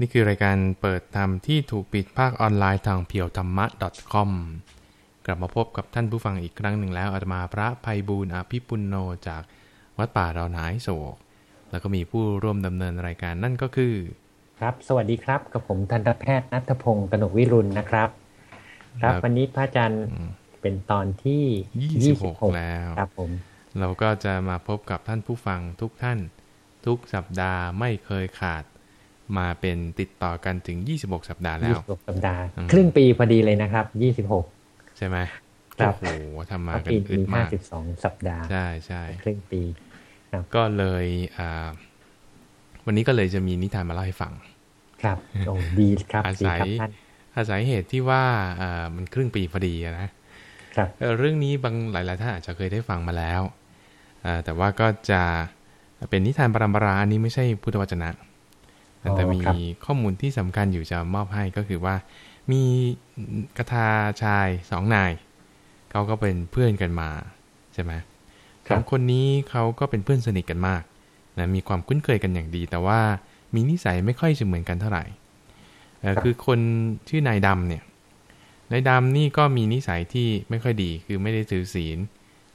นี่คือรายการเปิดธรรมที่ถูกปิดภาคออนไลน์ทางเพียวธรรมะ .com กลับมาพบกับท่านผู้ฟังอีกครั้งหนึ่งแล้วอาตมาพระภัยบูรณ์อภิปุณโนจากวัดป่าดอนหายโศก แล้วก็มีผู้ร่วมดำเนินรายการนั่นก็คือ ครับ สวัสดีครับ กับผมทันตแพทย์นัทพงศ์กนกวิรุณนะครับครับ ครับวันนี้พระอาจารย์เป็นตอนที่ 26 แล้วครับผม เราก็จะมาพบกับท่านผู้ฟังทุกท่าน ทุกสัปดาห์ไม่เคยขาด มาเป็นติดต่อกันถึง 26 สัปดาห์แล้ยี่วสิบหกสัปดาห์อืมครึ่งปีพอดีเลยนะครับยี่สิบหกใช่ไหมครับโอ้โหทำมาเพราะกันปีอึดมีห้ามากสิบสองสัปดาห์ ใช่ใช่ครึ่งปีก็เลยอ่าวันนี้ก็เลยจะมีนิทานมาเล่าให้ฟัง ครับโอ้ดีครับอาดีศัยครับท่านอาศัยเหตุที่ว่าอ่ามันครึ่งปีพอดีอะนะครับเอ่อเรื่องนี้บางหลายๆท่านอาจจะเคยได้ฟังมาแล้วอ่าแต่ว่าก็จะเป็นนิทานปรำปราอันนี้ไม่ใช่พุทธวจนะ แต่มีข้อมูลที่สำคัญอยู่จะมอบให้ก็คือว่า มีกทาชายสองนายเขาก็เป็นเพื่อนกันมาใช่ไหมครัสอบงคนนี้เขาก็เป็นเพื่อนสนิทกันมากนะมีความคุ้นเคยกันอย่างดี แต่ว่ามีนิสัยไม่ค่อยจะเหมือนกันเท่าไหร่เอ่อคือคนชื่อนายดำเนี่ยนายดำนี่ก็มีนิสัยที่ไม่ค่อยดีคือไม่ได้ถือศีล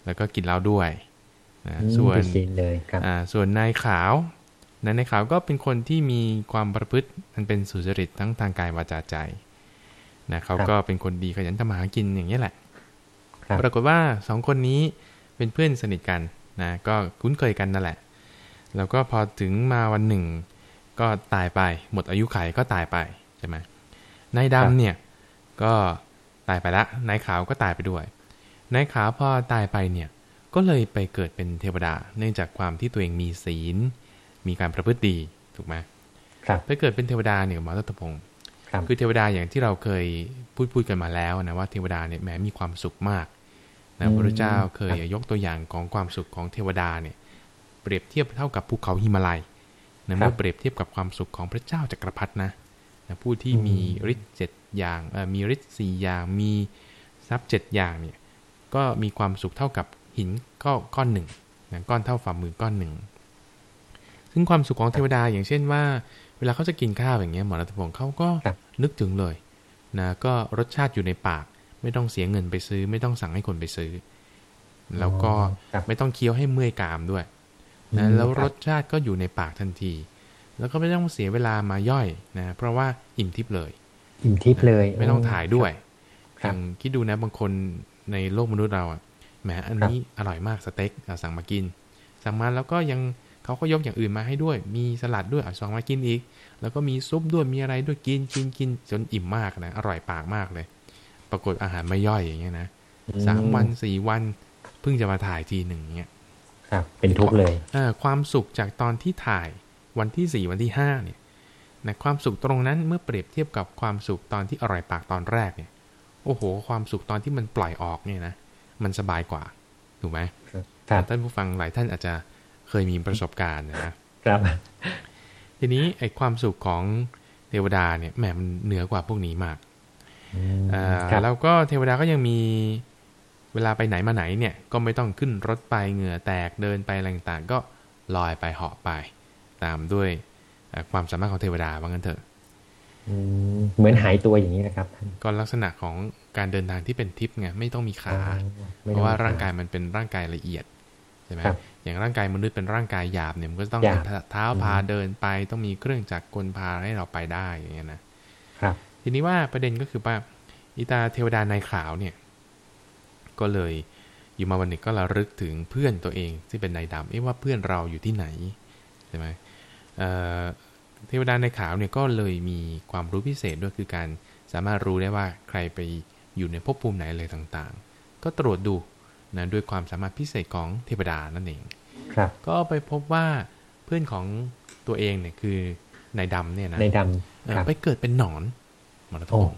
แล้วก็กินเหล้าด้วยนะอืมส่วนผิดศีลเลยครับอ่าส่วนนายขาว นะนายขาวก็เป็นคนที่มีความประพฤติมันเป็นสุจริตทั้งทางกายวาจาใจนะเขาก็เป็นคนดีขยันทำมาหากินอย่างนี้ยแหละครับปรากฏว่าสองคนนี้เป็นเพื่อนสนิทกันนะก็คุ้นเคยกันนั่นแหละ แล้วก็พอถึงมาวันหนึ่ง ก็ตายไปหมดอายุไขก็ตายไปใช่ไหมนายครับดำเนี่ยก็ตายไปละนายขาวก็ตายไปด้วยนายขาวพอตายไปเนี่ยก็เลยไปเกิดเป็นเทวดา เนื่องจากความที่ตัวเองมีศีล มีการประพฤติดีถูกไหมครับไปเกิดเป็นเทวดาเนี่ยหมอรัตพงศ์ครับคือเทวดาอย่างที่เราเคยพูดพูดกันมาแล้วนะว่าเทวดาเนี่ยแหมมีความสุขมากนะพระพุทธเจ้าเคยยกตัวอย่างของความสุขของเทวดาเนี่ย เปรียบเทียบเท่ากับภูเขาหิมาลัยนะเมื่อเปรียบเทียบกับความสุขของพระเจ้าจักรพรรดินะนะผู้ที่มีฤทธิ์เจ็ดอย่างเอ่อมีฤทธิ์สี่อย่างมีทรัพย์เจ็ดอย่างเนี่ยก็มีความสุขเท่ากับหินก็ก้อนหนึ่งนะก้อนเท่าฝ่ามือก้อนหนึ่ง ซึ่งความสุขของเทวดาอย่างเช่นว่า เวลาเขาจะกินข้าวอย่างเงี้ยหมอรัตพงศ์เขาก็ครับนึกถึงเลยนะก็รสชาติอยู่ในปาก ไม่ต้องเสียเงินไปซื้อ ไม่ต้องสั่งให้คนไปซื้อ แล้วก็ครับไม่ต้องเคี้ยวให้เมื่อยกรามด้วยอืนะมแล้วครรับสชาติก็อยู่ในปากทันที แล้วก็ไม่ต้องเสียเวลามาย่อยนะเพราะว่าอิ่มทิพย์เลย อิ่มทิพย์เลย ไม่ต้องถ่ายด้วยคอรับย่างคิดดูนะบางคนในโลกมนุษย์เราอะแหมอันนี้อร่อยมากสเต็กอะสั่งมากิน สั่งมาแล้วก็ยัง เขาก็ยกอย่างอื่นมาให้ด้วย มีสลัดด้วยอะสั่งมากินอีก แล้วก็มีซุปด้วยมีอะไรด้วยกินกินกินจนอิ่มมากนะอร่อยปากมากเลย ปรากฏอาหารไม่ย่อยอย่างเงี้ยนะอืมสามวันสี่วันเพิ่งจะมาถ่ายทีหนึ่งเงี้ยครับ เป็นทุกข์เลยเอ่อความสุขจากตอนที่ถ่ายวันที่สี่วันที่ห้าเนี่ยนะความสุขตรงนั้นเมื่อเปรียบเทียบกับความสุขตอนที่อร่อยปากตอนแรกเนี่ย โอ้โห ความสุขตอนที่มันปล่อยออกเนี่ยนะมันสบายกว่าถูกไหมครับท่านผู้ฟังหลายท่านอาจจะ เคยมีประสบการณ์นะครับ ทีนี้ไอ้ความสุขของเทวดาเนี่ยแหมมันเหนือกว่าพวกนี้มากอืมอ่าครับแล้วก็เทวดาก็ยังมีเวลาไปไหนมาไหนเนี่ย ก็ไม่ต้องขึ้นรถไปเหงื่อแตกเดินไปอะไรต่างๆก็ลอยไปเหาะไป ตามด้วยเอ่อความสามารถของเทวดาว่างั้นเถอะอืมเหมือนหายตัวอย่างนี้นะครับท่านก็ลักษณะของการเดินทางที่เป็นทิพย์ไงไม่ต้องมีขาอ๋อไม่เพต้องราะว่ามีขร่างกายมันเป็นร่างกายละเอียดใช่ไหมครับอย่างร่างกายมนุษย์เป็นร่างกายหยาบเนี่ยมันก็ต้องหยาบเท้าพาเดินไป ต้องมีเครื่องจักรกลพาให้เราไปได้อย่างเงี้ยนะครับ ทีนี้ว่าประเด็นก็คือว่าอิตาเทวดานายขาวเนี่ย ก็เลยอยู่มาวันหนึ่งก็ระลึกถึงเพื่อนตัวเองที่เป็นนายดำเอ๊ะว่าเพื่อนเราอยู่ที่ไหนใช่ไหมเอ่อเทวดานายขาวเนี่ยก็เลยมีความรู้พิเศษด้วยคือการสามารถรู้ได้ว่าใครไปอยู่ในภพภูมิไหนอะไรต่างๆ ก็ตรวจดู นะด้วยความสามารถพิเศษของเทวดานั่นเอง ครับ ก็ไปพบว่าเพื่อนของตัวเองเนี่ยคือนายดำเนี่ยนะในดเอ่อำครับไปเกิดเป็นหนอนมรดโอ้ก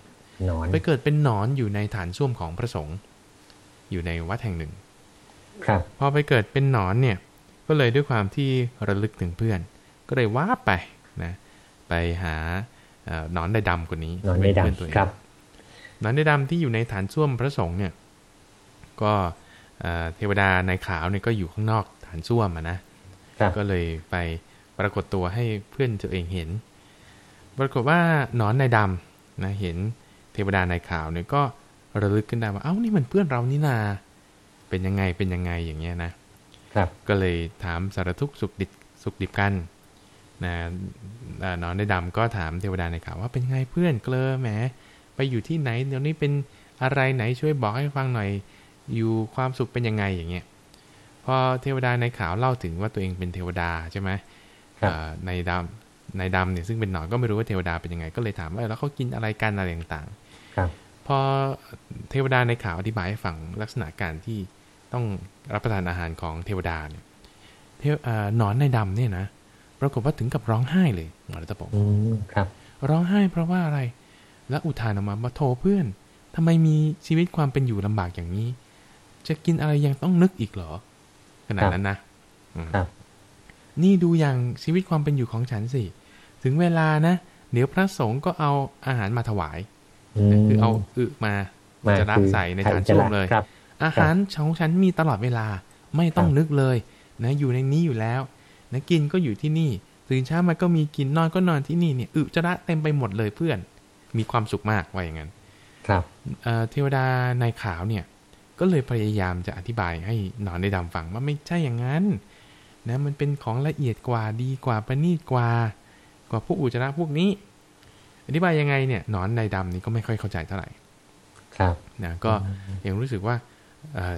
หนอนไปเกิดเป็นหนอนอยู่ในฐานส้วมของพระสงฆ์อยู่ในวัดแห่งหนึ่ง ครับ พอไปเกิดเป็นหนอนเนี่ย ก็เลยด้วยความที่ระลึกถึงเพื่อน ก็เลยว่าไปนะ ไปหาเอ่อหนอนได้ดำคนนี้หนอนในเป็เพื่ตัวเองดำครับหนอนได้ดำที่อยู่ในฐานส้วมพระสงฆ์เนี่ย ก็เอ่อ เทวดานายขาวเนี่ยก็อยู่ข้างนอกฐานส้วมอะนะครับก็เลยไปปรากฏตัวให้เพื่อนตัวเองเห็นพปรากฏว่าหนอนในดำนะเห็นเทวดาในข่าวเนี่ยก็ระลึกขึ้นได้ว่าเอ้านี่มันเพื่อนเรานี่นาเป็นยังไงเป็นยังไงอย่างเงี้ยนะครับก็เลยถามสารทุกข์สุขดิบสุขดิบกันนะเอ่อนอนในดำก็ถามเทวดาในข่าวว่าเป็นไงเพื่อนเกลอแหมไปอยู่ที่ไหนเดี๋ยวนี้เป็นอะไรไหนช่วยบอกให้ฟังหน่อย อยู่ความสุขเป็นยังไงอย่างเงี้ยพอเทวดาในข่าวเล่าถึงว่าตัวเองเป็นเทวดาใช่ไหมครับเอ่อในดำในดำเนี่ยซึ่งเป็นหนอนก็ไม่รู้ว่าเทวดาเป็นยังไง ก็เลยถามว่าเออแล้วเขากินอะไรกันอะไรต่างๆครับพอเทวดาในข่าวอธิบายให้ฟังลักษณะการที่ต้องรับประทานอาหารของเทวดาเนี่ยเทวเอ่อหนอนในดำเนี่ยนะปรากฏว่าถึงกับร้องไห้เลยหมอรัตพงศ์อืมครับ ร้องไห้เพราะว่าอะไร แล้วอุทานออกมาว่าโทเพื่อนทำไมมีชีวิตความเป็นอยู่ลำบากอย่างนี้ จะกินอะไรยังต้องนึกอีกเหรอ ขนาดนั้นนะอืมครับนี่ดูอย่างชีวิตความเป็นอยู่ของฉันสิ ถึงเวลานะ เดี๋ยวพระสงฆ์ก็เอาอาหารมาถวาย คือเอาอึมามาจะรับคือใส่ในไข่ฐานจะส้วละมเลยครับอาหารของฉันมีตลอดเวลาไม่ต้องครับนึกเลยนะอยู่ในนี้อยู่แล้วนะกินก็อยู่ที่นี่ ตื่นเช้ามาก็มีกินนอนก็นอนที่นี่เนี่ยอึจระเต็มไปหมดเลยเพื่อน มีความสุขมากว่าอย่างนั้น ครับเอ่อเทวดานายขาวเนี่ย ก็เลยพยายามจะอธิบายให้หนอนในดำฟังว่าไม่ใช่อย่างนั้นนะมันเป็นของละเอียดกว่าดีกว่าประณีตกว่า กว่าพวกอุจจาระพวกนี้ อธิบายยังไงเนี่ยหนอนในดำนี่ก็ไม่ค่อยเข้าใจเท่าไหร่ ครับนะก็ยังรู้สึกว่าเอ่อ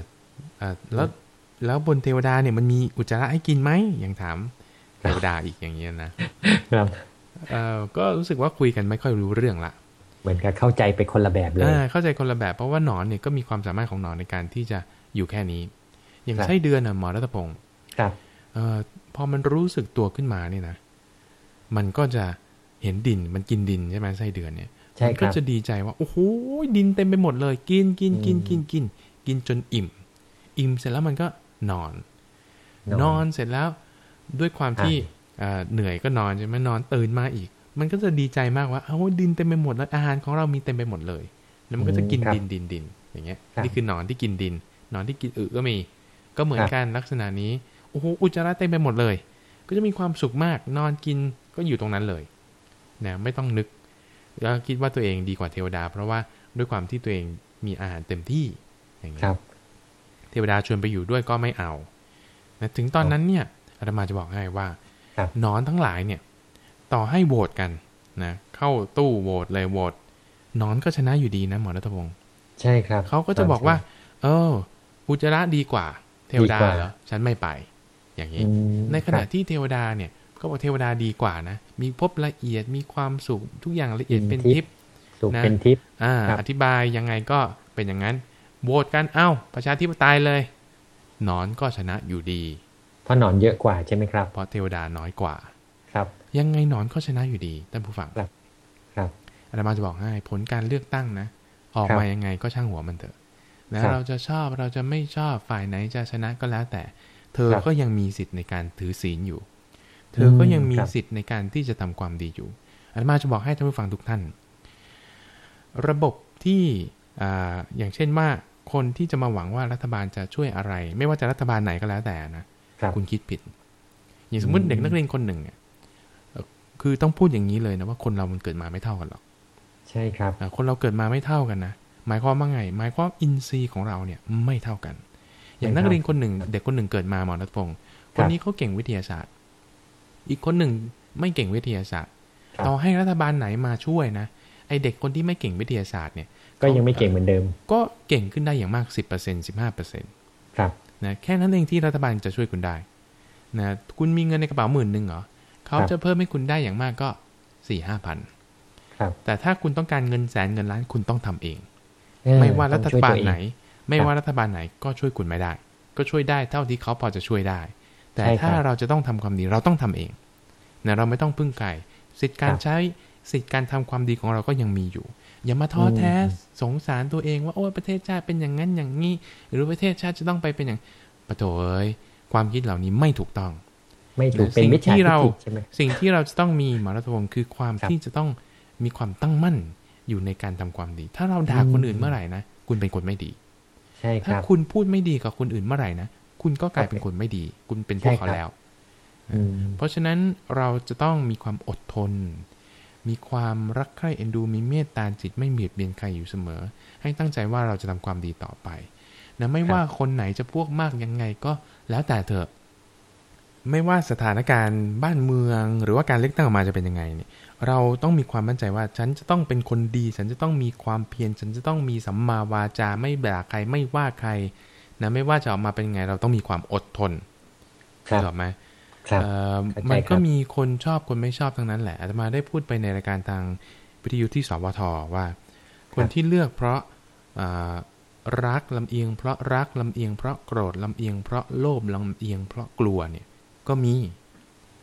เอ่อแล้วแล้วบนเทวดาเนี่ยมันมีอุจจาระให้กินไหมยังถามเทวดาอีกอย่างเงี้ยนะครับเอ่อก็รู้สึกว่าคุยกันไม่ค่อยรู้เรื่องละ เหมือนกับเข้าใจไปคนละแบบเลยอ่าเข้าใจคนละแบบเพราะว่าหนอนเนี่ยก็มีความสามารถของหนอนในการที่จะอยู่แค่นี้ อย่างครับไส้เดือนน่ะหมอรัตพงศ์ครับเอ่อพอมันรู้สึกตัวขึ้นมาเนี่ยนะ มันก็จะเห็นดินมันกินดินใช่ไหมไส้เดือนเนี่ยใช่มันคก็รับจะดีใจว่า โอ้โหดินเต็มไปหมดเลย กินกินกินอืมกินกิน กินจนอิ่ม อิ่มเสร็จแล้วมันก็นอน นอนนอนเสร็จแล้วด้วยความที่เอ่อเหนื่อยก็นอนใช่ไหมนอนตื่นมาอีก มันก็จะดีใจมากว่า เอ้าดินเต็มไปหมดแล้วอาหารของเรามีเต็มไปหมดเลย แล้วมันก็จะกินครับดินดินดินอย่างเงี้ยครับนี่คือหนอนที่กินดิน หนอนที่กินอึก็มี ก็เหมือนครับกันลักษณะนี้ โอ้โห อุจจาระเต็มไปหมดเลย ก็จะมีความสุขมาก นอนกินก็อยู่ตรงนั้นเลยนะไม่ต้องนึก แล้วคิดว่าตัวเองดีกว่าเทวดา เพราะว่าด้วยความที่ตัวเองมีอาหารเต็มที่ อย่างเงี้คยรับเทวดาชวนไปอยู่ด้วยก็ไม่เอานะถึงตอนนั้นเนี่ยอาตมาจะบอกให้ว่าครับหนอนทั้งหลายเนี่ย ต่อให้โหวตกันนะเข้าตู้โหวตเลยโหวตหนอนก็ชนะอยู่ดีนะหมอรัตพงศ์ใช่ครับเขาก็จะบอกว่า เอออุจจาระดีกว่า เทวดาดีกว่าเหรอฉันไม่ไป อย่างนี้อืมในขณะครับที่เทวดาเนี่ย ก็บอกเทวดาดีกว่านะมีภพละเอียดมีความสุขทุกอย่างละเอียดอืมเป็นทิทิพพย์ย์สุขนะเป็นทิพย์อ่าครับอธิบายยังไงก็เป็นอย่างนั้นโหวตกันเอ้า ประชาธิปไตยเลยหนอนก็ชนะอยู่ดี เพราะหนอนเยอะกว่าใช่ไหมครับ เพราะเทวดาน้อยกว่าครับ ยังไงหนอนก็ชนะอยู่ดีท่านผู้ฟังครับ ครับอาตมาจะบอกให้ผลการเลือกตั้งนะ ออกครับมายังไงก็ช่างหัวมันเถอะนะครับเราจะชอบเราจะไม่ชอบฝ่ายไหนจะชนะก็แล้วแต่ เธอครับก็ยังมีสิทธิ์ในการถือศีลอยู่ เธอก็ยังมีครับสิทธิ์ในการที่จะทำความดีอยู่อาตมาจะบอกให้ท่านผู้ฟังทุกท่าน ระบบที่อ่าอย่างเช่นว่าคนที่จะมาหวังว่ารัฐบาลจะช่วยอะไร ไม่ว่าจะรัฐบาลไหนก็แล้วแต่นะครับคุณคิดผิด อย่างสมมติอืมเด็กนักเรียนคนหนึ่งเนี่ยเอ่อ คือต้องพูดอย่างนี้เลยนะว่าคนเรามันเกิดมาไม่เท่ากันหรอก ใช่ครับอะคนเราเกิดมาไม่เท่ากันนะหมายความว่าไง หมายความอินทรีย์ของเราเนี่ยไม่เท่ากัน อย่างนักเรียนคนหนึ่ง เด็กคนหนึ่งเกิดมาหมอรัตพงศ์คนนี้เขาเก่งวิทยาศาสตร์ อีกคนหนึ่งไม่เก่งวิทยาศาสตร์ครับต่อให้รัฐบาลไหนมาช่วยนะไอเด็กคนที่ไม่เก่งวิทยาศาสตร์เนี่ย ก็ยังไม่เก่งเหมือนเดิม ก็เก่งขึ้นได้อย่างมาก10% 15%ครับนะแค่นั้นเองที่รัฐบาลจะช่วยคุณได้นะคุณมีเงินในกระเป๋าหมื่นหนึ่งเหรอ เขาครับจะเพิ่มให้คุณได้อย่างมากก็สี่ห้าพันครับแต่ถ้าคุณต้องการเงินแสนเงินล้านคุณต้องทำเองเออไม่ว่ารัฐต้องช่ยบาลตัวเองไหน ไม่ครับว่ารัฐบาลไหนก็ช่วยคุณไม่ได้ ก็ช่วยได้เท่าที่เขาพอจะช่วยได้ แต่ใช่ครับถ้าเราจะต้องทำความดีเราต้องทำเองนะเราไม่ต้องพึ่งไก่สิทธิการครับใช้สิทธิการทำความดีของเราก็ยังมีอยู่ อย่ามาท้อแท้อืมสงสารตัวเองว่าโอ้ยประเทศชาติเป็นอย่างนั้นอย่างนี้ หรือประเทศชาติจะต้องไปเป็นอย่างปะโถเอ้ยความคิดเหล่านี้ไม่ถูกต้อง ไม่ถูกหรือเป็นสิ่งมิจฉาที่ทิฏเราฐิใช่ไหมสิ่งที่เราจะต้องมีหมอรัตพงศ์คือความครับที่จะต้องมีความตั้งมั่นอยู่ในการทำความดี ถ้าเราด่าอืมคนอื่นเมื่อไหร่นะคุณเป็นคนไม่ดีใช่คถ้ารับคุณพูดไม่ดีกับคนอื่นเมื่อไหร่นะคุณก็กลายเป็นคนไม่ดี คุณเป็นพวกเขาใช่ครับแล้วอืมเพราะฉะนั้นเราจะต้องมีความอดทน มีความรักใคร่เอ็นดู มีเมตตาจิตไม่เบียดเบียนใครอยู่เสมอ ให้ตั้งใจว่าเราจะทำความดีต่อไปนะไม่ว่าคนไหนจะพวกมากยังไงก็แล้วแต่เถอะ ไม่ว่าสถานการณ์บ้านเมือง หรือว่าการเลือกตั้งออกมาจะเป็นยังไงเนี่ยเราต้องมีความมั่นใจว่าฉันจะต้องเป็นคนดี ฉันจะต้องมีความเพียรฉันจะต้องมีสัมมาวาจาไม่ด่าใครไม่ว่าใครนะไม่ว่าจะออกมาเป็นยังไง เราต้องมีความอดทนถูกไหมมันก็มีคนชอบคนไม่ชอบทั้งนั้นแหละอาตมาได้พูดไปในรายการทางวิทยุที่สวทว่า คนที่เลือกเพราะรักลำเอียง เพราะรักลำเอียง เพราะโกรธลำเอียง เพราะโลภลำเอียง เพราะกลัวเนี่ย ก็มี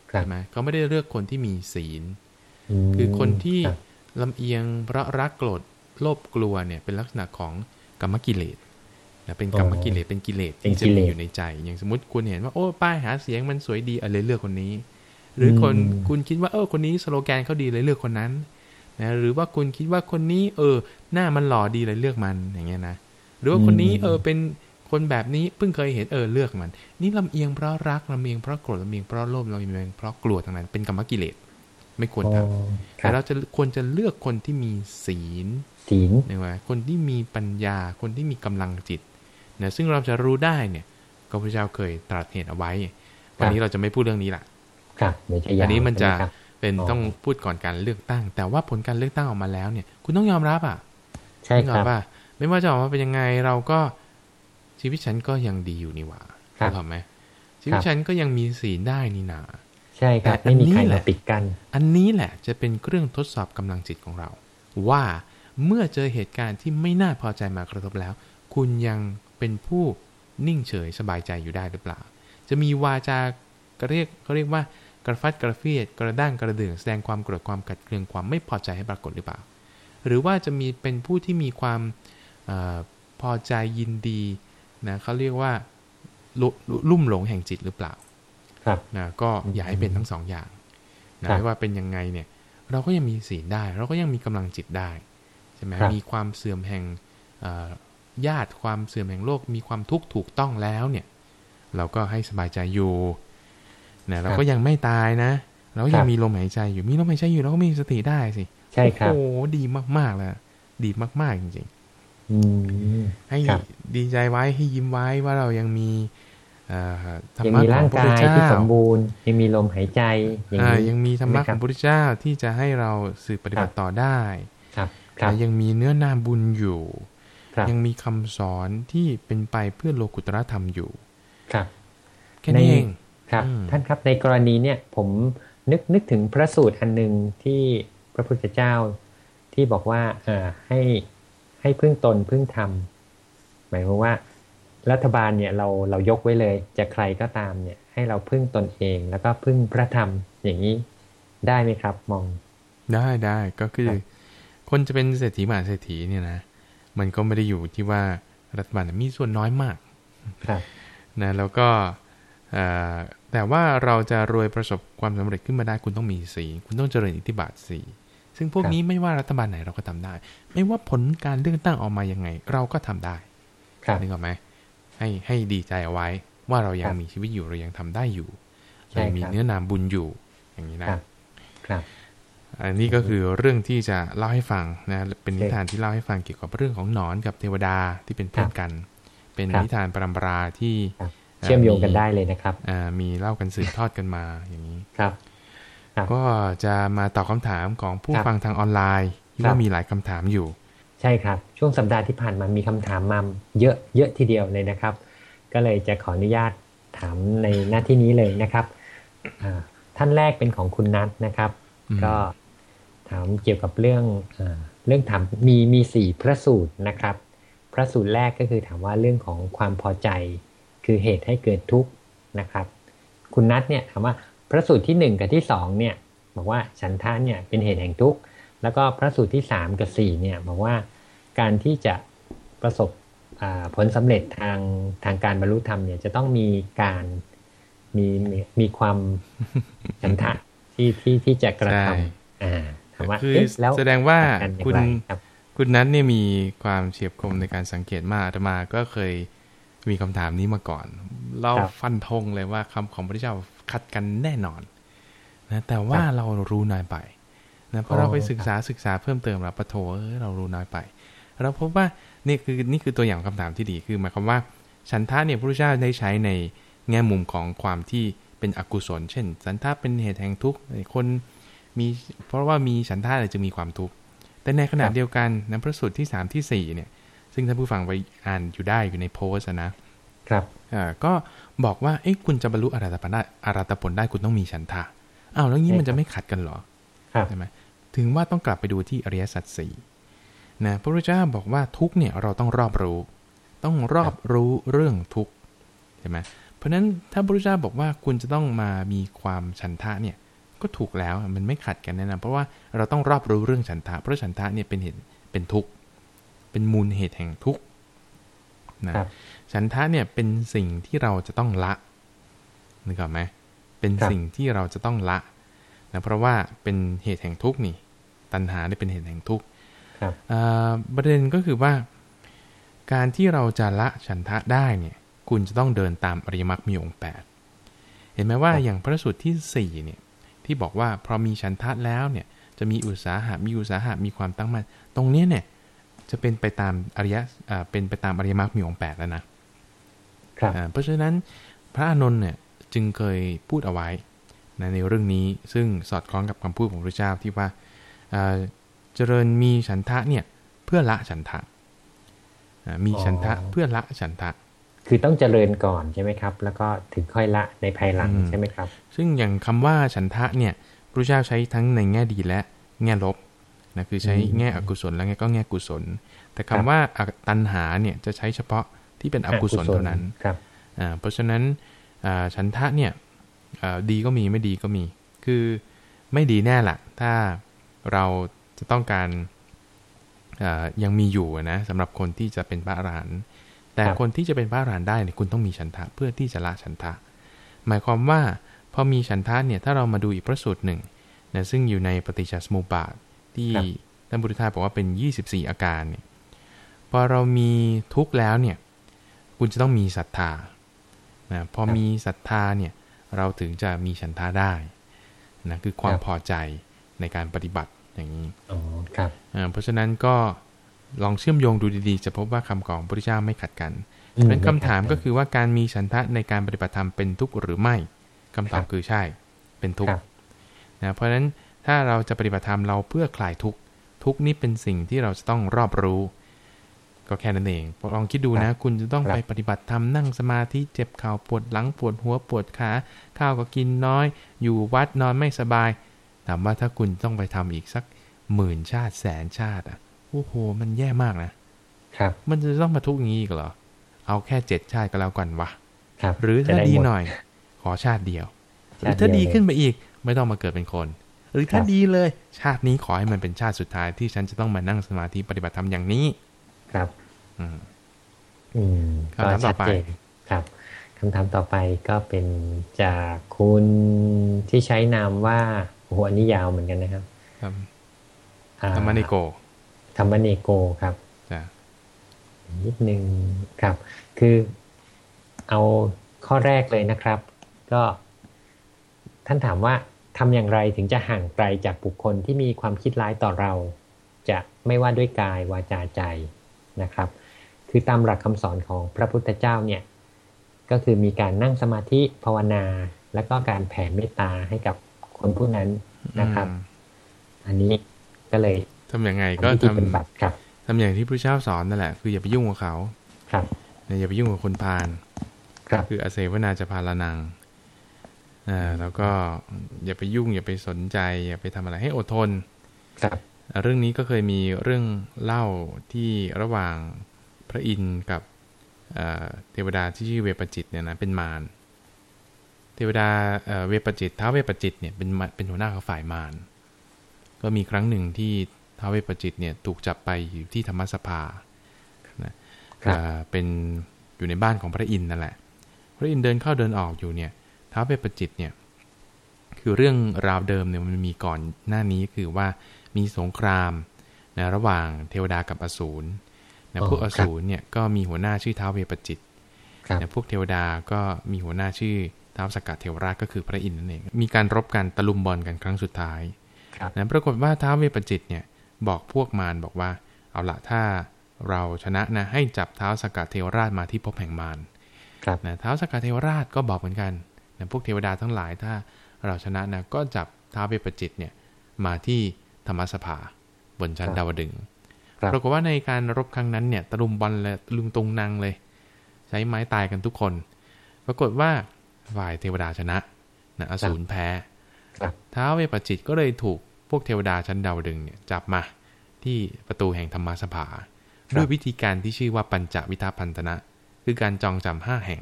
ใช่ไหมเขาไม่ได้เลือกคนที่มีศีล คือคนที่ลำเอียงเพราะรักโกรธโลภกลัวเนี่ยเป็นลักษณะของกรรมกิเลสนะเป็นกรรมกิเลสเป็นกิเลสที่จะมีอยู่ในใจ อย่างสมมติคุณเห็นว่าโอ้ป้ายหาเสียงมันสวยดีอะไรเลือกคนนี้ หรือคนคุณคิดว่าเออคนนี้สโลแกนเขาดีเลยเลือกคนนั้นนะหรือว่าคุณคิดว่าคนนี้ เออ หน้ามันหล่อดีเลยเลือกมันอย่างเงี้ยนะหรือว่าคนนี้เออเป็น คนแบบนี้เพิ่งเคยเห็นเออเลือกมัน นี่ลำเอียงเพราะรักลำเอียงเพราะโกรธลำเอียงเพราะโลภลำเอียงเพราะกลัวทั้งนั้นเป็นกรรมกิเลสไม่ควรทำแต่เราจะควรจะเลือกคนที่มีศีลศีลนะว่าคนที่มีปัญญาคนที่มีกำลังจิตนะซึ่งเราจะรู้ได้เนี่ยก็พระเจ้าเคยตรัสเหตุเอาไว้ วันนี้เราจะไม่พูดเรื่องนี้ละครับอันนี้มันจะเป็นต้องพูดก่อนการเลือกตั้ง แต่ว่าผลการเลือกตั้งออกมาแล้วเนี่ย คุณต้องยอมรับอะใช่ครับว่า ไม่ว่าจะออกมาเป็นยังไงเราก็ ชีวิตฉันก็ยังดีอยู่นี่หว่าถูกไหมชีวิตฉันก็ยังมีศีลได้นี่นาใช่ครับไม่มีใครมาปิดกันอันนี้แหละจะเป็นเครื่องทดสอบกำลังจิตของเรา ว่าเมื่อเจอเหตุการณ์ที่ไม่น่าพอใจมากระทบแล้ว คุณยังเป็นผู้นิ่งเฉยสบายใจอยู่ได้หรือเปล่า จะมีวาจาก็เรียกเขาเรียกว่ากระฟัดกระเฟียดกระด้างกระเดื่องแสดงความโกรธความกัดเกลืองความไม่พอใจให้ปรากฏหรือเปล่า หรือว่าจะมีเป็นผู้ที่มีความอพอใจยินดี นะเขาเรียกว่าลุ่มหลงแห่งจิตหรือเปล่า ครับนะก็อย่าให้เป็นทั้งสองอย่างนะไม่ว่าเป็นยังไงเนี่ย เราก็ยังมีศีลได้ เราก็ยังมีกำลังจิตได้ใช่ไหมมีความเสื่อมแห่งญาติความเสื่อมแห่งโลกมีความทุกข์ถูกต้องแล้วเนี่ย เราก็ให้สบายใจอยู่นะเราก็ยังไม่ตายนะ เราก็ยังมีลมหายใจอยู่มีลมหายใจอยู่เราก็มีสติได้สิใช่ครับโอ้ดีมากๆแล้วดีมากๆจริงๆ ให้ดีใจไว้ให้ยิ้มไว้ว่าเรายังมีธรรมะของพระพุทธเจ้าที่สมบูรณ์ยังมีลมหายใจยังมีธรรมะของพระพุทธเจ้าที่จะให้เราสืบปฏิบัติต่อได้ยังมีเนื้อนาบุญอยู่ยังมีคำสอนที่เป็นไปเพื่อโลกุตรธรรมอยู่ ครับแค่นี้เองครับ ท่านครับในกรณีเนี่ยผมนึกนึกถึงพระสูตรอันหนึ่งที่พระพุทธเจ้าที่บอกว่าอ่าให้ ให้พึ่งตนพึ่งธรรมหมายความว่า รัฐบาลเนี่ยเราเรายกไว้เลยจะใครก็ตามเนี่ย ให้เราพึ่งตนเอง แล้วก็พึ่งพระธรรมอย่างนี้ได้ไหมครับ มองได้ได้ก็คือ คนจะเป็นเศรษฐีมหาเศรษฐีเนี่ยนะมันก็ไม่ได้อยู่ที่ว่ารัฐบาลมีส่วนน้อยมากนะแล้วก็แต่ว่าเราจะรวยประสบความสำเร็จขึ้นมาได้คุณต้องมีสีคุณต้องเจริญอิทธิบาทสี ซึ่งพวกนี้ไม่ว่ารัฐบาลไหนเราก็ทำได้ ไม่ว่าผลการเลือกตั้งออกมายังไง เราก็ทำได้นึกออกไหมให้ให้ดีใจเอาไว้ว่าเรายังมีชีวิตอยู่เรายังทำได้อยู่เรามีเนื้อนามบุญอยู่อย่างนี้นะครับ อันนี้ก็คือเรื่องที่จะเล่าให้ฟังนะ เป็นนิทานที่เล่าให้ฟังเกี่ยวกับเรื่องของหนอนกับเทวดาที่เป็นเพื่อนกัน เป็นนิทานปรำปราที่เชื่อมโยงกันได้เลยนะครับอ่ามีเล่ากันสืบทอดกันมาอย่างนี้ครับ ก็จะมาตอบคาถามของผู้ฟังทางออนไลน์ที่ว่ามีหลายคำถามอยู่ ใช่ครับ ช่วงสัปดาห์ที่ผ่านมามีคำถามมาเยอะเยอะทีเดียวเลยนะครับ ก็เลยจะขออนุญาตถามในหน้าที่นี้เลยนะครับท่านแรกเป็นของคุณนัทนะครับ ก็ถามเกี่ยวกับเรื่องเรื่องถามมีมีสี่พระสูตรนะครับ พระสูตรแรกก็คือถามว่าเรื่องของความพอใจ คือเหตุให้เกิดทุกข์นะครับ คุณนัทเนี่ยถามว่าพ ระสูตรที่หนึ่งกับที่สองเนี่ย บอกว่าฉันทะเนี่ยเป็นเหตุแห่งทุกข์ แล้วก็พระสูตรที่สามกับสี่เนี่ยบอกว่าการที่จะประสบผลสำเร็จทางทางการบรรลุธรรมเนี่ยจะต้องมีการมีมีความฉันทะที่ที่ที่จะกระทำอ่าว่าคือแสดงว่าคุณคุณนั้นเนี่ยมีความเฉียบคมในการสังเกตมากอาตมาก็เคยมีคำถามนี้มาก่อน เราฟันธงเลยว่าคำของพระเจ้า ขัดกันแน่นอนนะแต่ว่าเรารู้น้อยไปนะพอเราไปศึกษาศึกษาเพิ่มเติมเราปะโถเออเรารู้น้อยไป เราพบว่านี่คือนี่คือตัวอย่างคำถามที่ดีคือหมายความว่า ฉันทะเนี่ยพระพุทธเจ้าได้ใช้ในแง่มุมของความที่เป็นอกุศล เช่น ฉันทะเป็นเหตุแห่งทุกข์คนมีเพราะว่ามีฉันทะเลยจะมีความทุกข์แต่ในขณะเดียวกันในพระสูตรที่3ที่4เนี่ย ซึ่งท่านผู้ฟังไปอ่านอยู่ได้อยู่ในโพสนะ ครับอ่าก็บอกว่าเอ๊ะคุณจะบรรลุอรหัตผลได้อรหัตผลได้คุณต้องมีฉันทะอ้าวแล้วงี้มันจะไม่ขัดกันหรอใช่ไหมถึงว่าต้องกลับไปดูที่อริยสัจสี่นะพระพุทธเจ้าบอกว่าทุกเนี่ยเราต้องรอบรู้ ต้องรอบรู้เรื่องทุกใช่ไหมเพราะฉะนั้นถ้าพระพุทธเจ้าบอกว่าคุณจะต้องมามีความฉันทะเนี่ยก็ถูกแล้วมันไม่ขัดกันแน่นอนเพราะว่าเราต้องรอบรู้เรื่องฉันทะเพราะฉันทะเนี่ยเป็นเหตุเป็นทุกข์เป็นมูลเหตุแห่งทุกข์นะ ฉันทะเนี่ยเป็นสิ่งที่เราจะต้องละนึกออกไหมเป็นสิ่งที่เราจะต้องละนะเพราะว่าเป็นเหตุแห่งทุกข์นี่ ตัณหาเนี่ยเป็นเหตุแห่งทุกข์ประเด็นก็คือว่า การที่เราจะละฉันทะได้เนี่ย คุณจะต้องเดินตามอริยมรรคมีองค์แปดเห็นไหมว่าอย่างพระสูตรที่สี่เนี่ย ที่บอกว่าพอมีฉันทะแล้วเนี่ย จะมีอุตสาหะมีอุตสาหะมีความตั้งมั่นตรงนี้เนี่ย จะเป็นไปตามอริยะเป็นไปตามอริยมรรคมีองค์แปดแล้วนะครับ เพราะฉะนั้นพระอานนท์เนี่ยจึงเคยพูดเอาไว้นะในเรื่องนี้ซึ่งสอดคล้องกับคำพูดของพระเจ้าที่ว่าเจริญมีฉันทะเนี่ยเพื่อละฉันทะมีฉันทะเพื่อละฉันทะ คือต้องเจริญก่อนใช่ไหมครับ แล้วก็ถึงค่อยละในภายหลังใช่ไหมครับ ซึ่งอย่างคำว่าฉันทะเนี่ยพระเจ้าใช้ทั้งในแง่ดีและแง่ลบนะคือใช้แง่อกุศลแล้วก็แง่กุศล แต่คำว่าตัณหาเนี่ยจะใช้เฉพาะ ที่เป็นอกุศลเท่านั้นครับเพราะฉะนั้นฉันทะเนี่ยดีก็มีไม่ดีก็มี คือไม่ดีแน่ละถ้าเราจะต้องการยังมีอยู่นะสำหรับคนที่จะเป็นพระอรหันต์แต่คนที่จะเป็นพระอรหันต์ได้เนี่ยคุณต้องมีฉันทะเพื่อที่จะละฉันทะ หมายความว่าพอมีฉันทะเนี่ยถ้าเรามาดูอีกพระสูตรหนึ่งนะซึ่งอยู่ในปฏิจจสมุปบาทที่ท่านบุตรทาบอกว่าเป็น 24 อาการเนี่ยพอเรามีทุกข์แล้วเนี่ย คุณจะต้องมีศรัทธานะพอมีศรัทธาเนี่ยเราถึงจะมีฉันทาได้นะคือความพอใจในการปฏิบัติอย่างนี้อ๋อครับเพราะฉะนั้นก็ลองเชื่อมโยงดูดีๆ จะพบว่าคำของพระพุทธเจ้าไม่ขัดกันเป็นคำถามก็คือว่าการมีฉันทะในการปฏิบัติธรรมเป็นทุกข์หรือไม่คำตอบคือใช่เป็นทุกข์นะเพราะฉะนั้นถ้าเราจะปฏิบัติธรรมเราเพื่อคลายทุกข์ทุกข์นี้เป็นสิ่งที่เราจะต้องรอบรู้ ก็แค่นั้นเองลองคิดดูนะ คุณจะต้องไปปฏิบัติธรรมนั่งสมาธิเจ็บเข่าปวดหลังปวดหัวปวดขาข้าวก็กินน้อย อยู่วัดนอนไม่สบายถามว่าถ้าคุณต้องไปทำอีกสักหมื่นชาติแสนชาติอะโอ้โห มันแย่มากนะครับ มันจะต้องมาทุกอย่างนี้อีกเหรอเอาแค่เจ็ดชาติก็แล้วกันวะครับหรือถ้าดีหน่อย ขอชาติเดียว หรือถ้าดีขึ้นไปอีกไม่ต้องมาเกิดเป็นคน หรือถ้าดีเลย ชาตินี้ขอให้มันเป็นชาติสุดท้ายที่ฉันจะต้องมานั่งสมาธิปฏิบัติธรรมอย่างนี้ ครับ อืมคำถามต่อไปครับคำถามต่อไปก็เป็นจากคุณที่ใช้นามว่าหัวนี้ยาวเหมือนกันนะครับธรรมนิโกธรรมนิโกครับนิดนึงครับ คือเอาข้อแรกเลยนะครับ ก็ท่านถามว่าทำอย่างไรถึงจะห่างไกลจากบุคคลที่มีความคิดร้ายต่อเรา จะไม่ว่าด้วยกายวาจาใจ นะครับ คือตามหลักคำสอนของพระพุทธเจ้าเนี่ยก็คือมีการนั่งสมาธิภาวนา แล้วก็การแผ่เมตตาให้กับคนผู้นั้นนะครับ อันนี้ก็เลยทํำยังไงก็ทำครับทำอย่างที่พระเจ้าสอนนั่นแหละ คืออย่าไปยุ่งกับเขาครับอย่าไปยุ่งกับคนพาลครับคืออาเสวนาจะพาลนังอ่าแล้วก็อย่าไปยุ่ง อย่าไปสนใจ อย่าไปทำอะไรให้อดทนครับ เรื่องนี้ก็เคยมีเรื่องเล่าที่ระหว่างพระอินทร์กับเทวดาที่ชื่อเวปจิตเนี่ยนะเป็นมารเทวดาเวปจิตท้าเวปจิตเนี่ยเป็นเป็นหัวหน้าของฝ่ายมารก็มีครั้งหนึ่งที่ท้าเวปจิตเนี่ยถูกจับไปอยู่ที่ธรรมสภานะเป็นอยู่ในบ้านของพระอินทร์นั่นแหละ พระอินทร์เดินเข้าเดินออกอยู่เนี่ยท้าเวปจิตเนี่ยคือเรื่องราวเดิมเนี่ยมันมีก่อนหน้านี้คือว่า มีสงครามนะระหว่างเทวดากับอสูรนะพวกอสูรเนี่ยก็มีหัวหน้าชื่อท้าวเวปจิตนะพวกเทวดาก็มีหัวหน้าชื่อท้าวสกัดเทวราชก็คือพระอินทร์นั่นเอง มีการรบกันตะลุมบอลกันครั้งสุดท้ายครับนะปรากฏว่าท้าวเวปจิตเนี่ยบอกพวกมารบอกว่า เอาละถ้าเราชนะนะให้จับเท้าสกัดเทวราชมาที่ภพแห่งมารครับนะเท้าสกัดเทวราชก็บอกเหมือนกันนะพวกเทวดาทั้งหลายถ้าเราชนะนะก็จับท้าวเวปจิตเนี่ยมาที่ ธรรมสภา บนชั้นครับดาวดึงส์ครับปรากฏว่าในการรบครั้งนั้นเนี่ยตะลุมบอลเลยตะลุมตุงนางเลย ใช้ไม้ตายกันทุกคน ปรากฏว่าฝ่ายเทวดาชนะนะอสูรแพ้ครับท้าวเวปจิตก็เลยถูกพวกเทวดาชั้นดาวดึงส์เนี่ยจับมาที่ประตูแห่งธรรมสภาด้วยวิธีการที่ชื่อว่าปัญจวิทาพันธนะ คือการจองจำห้าแห่ง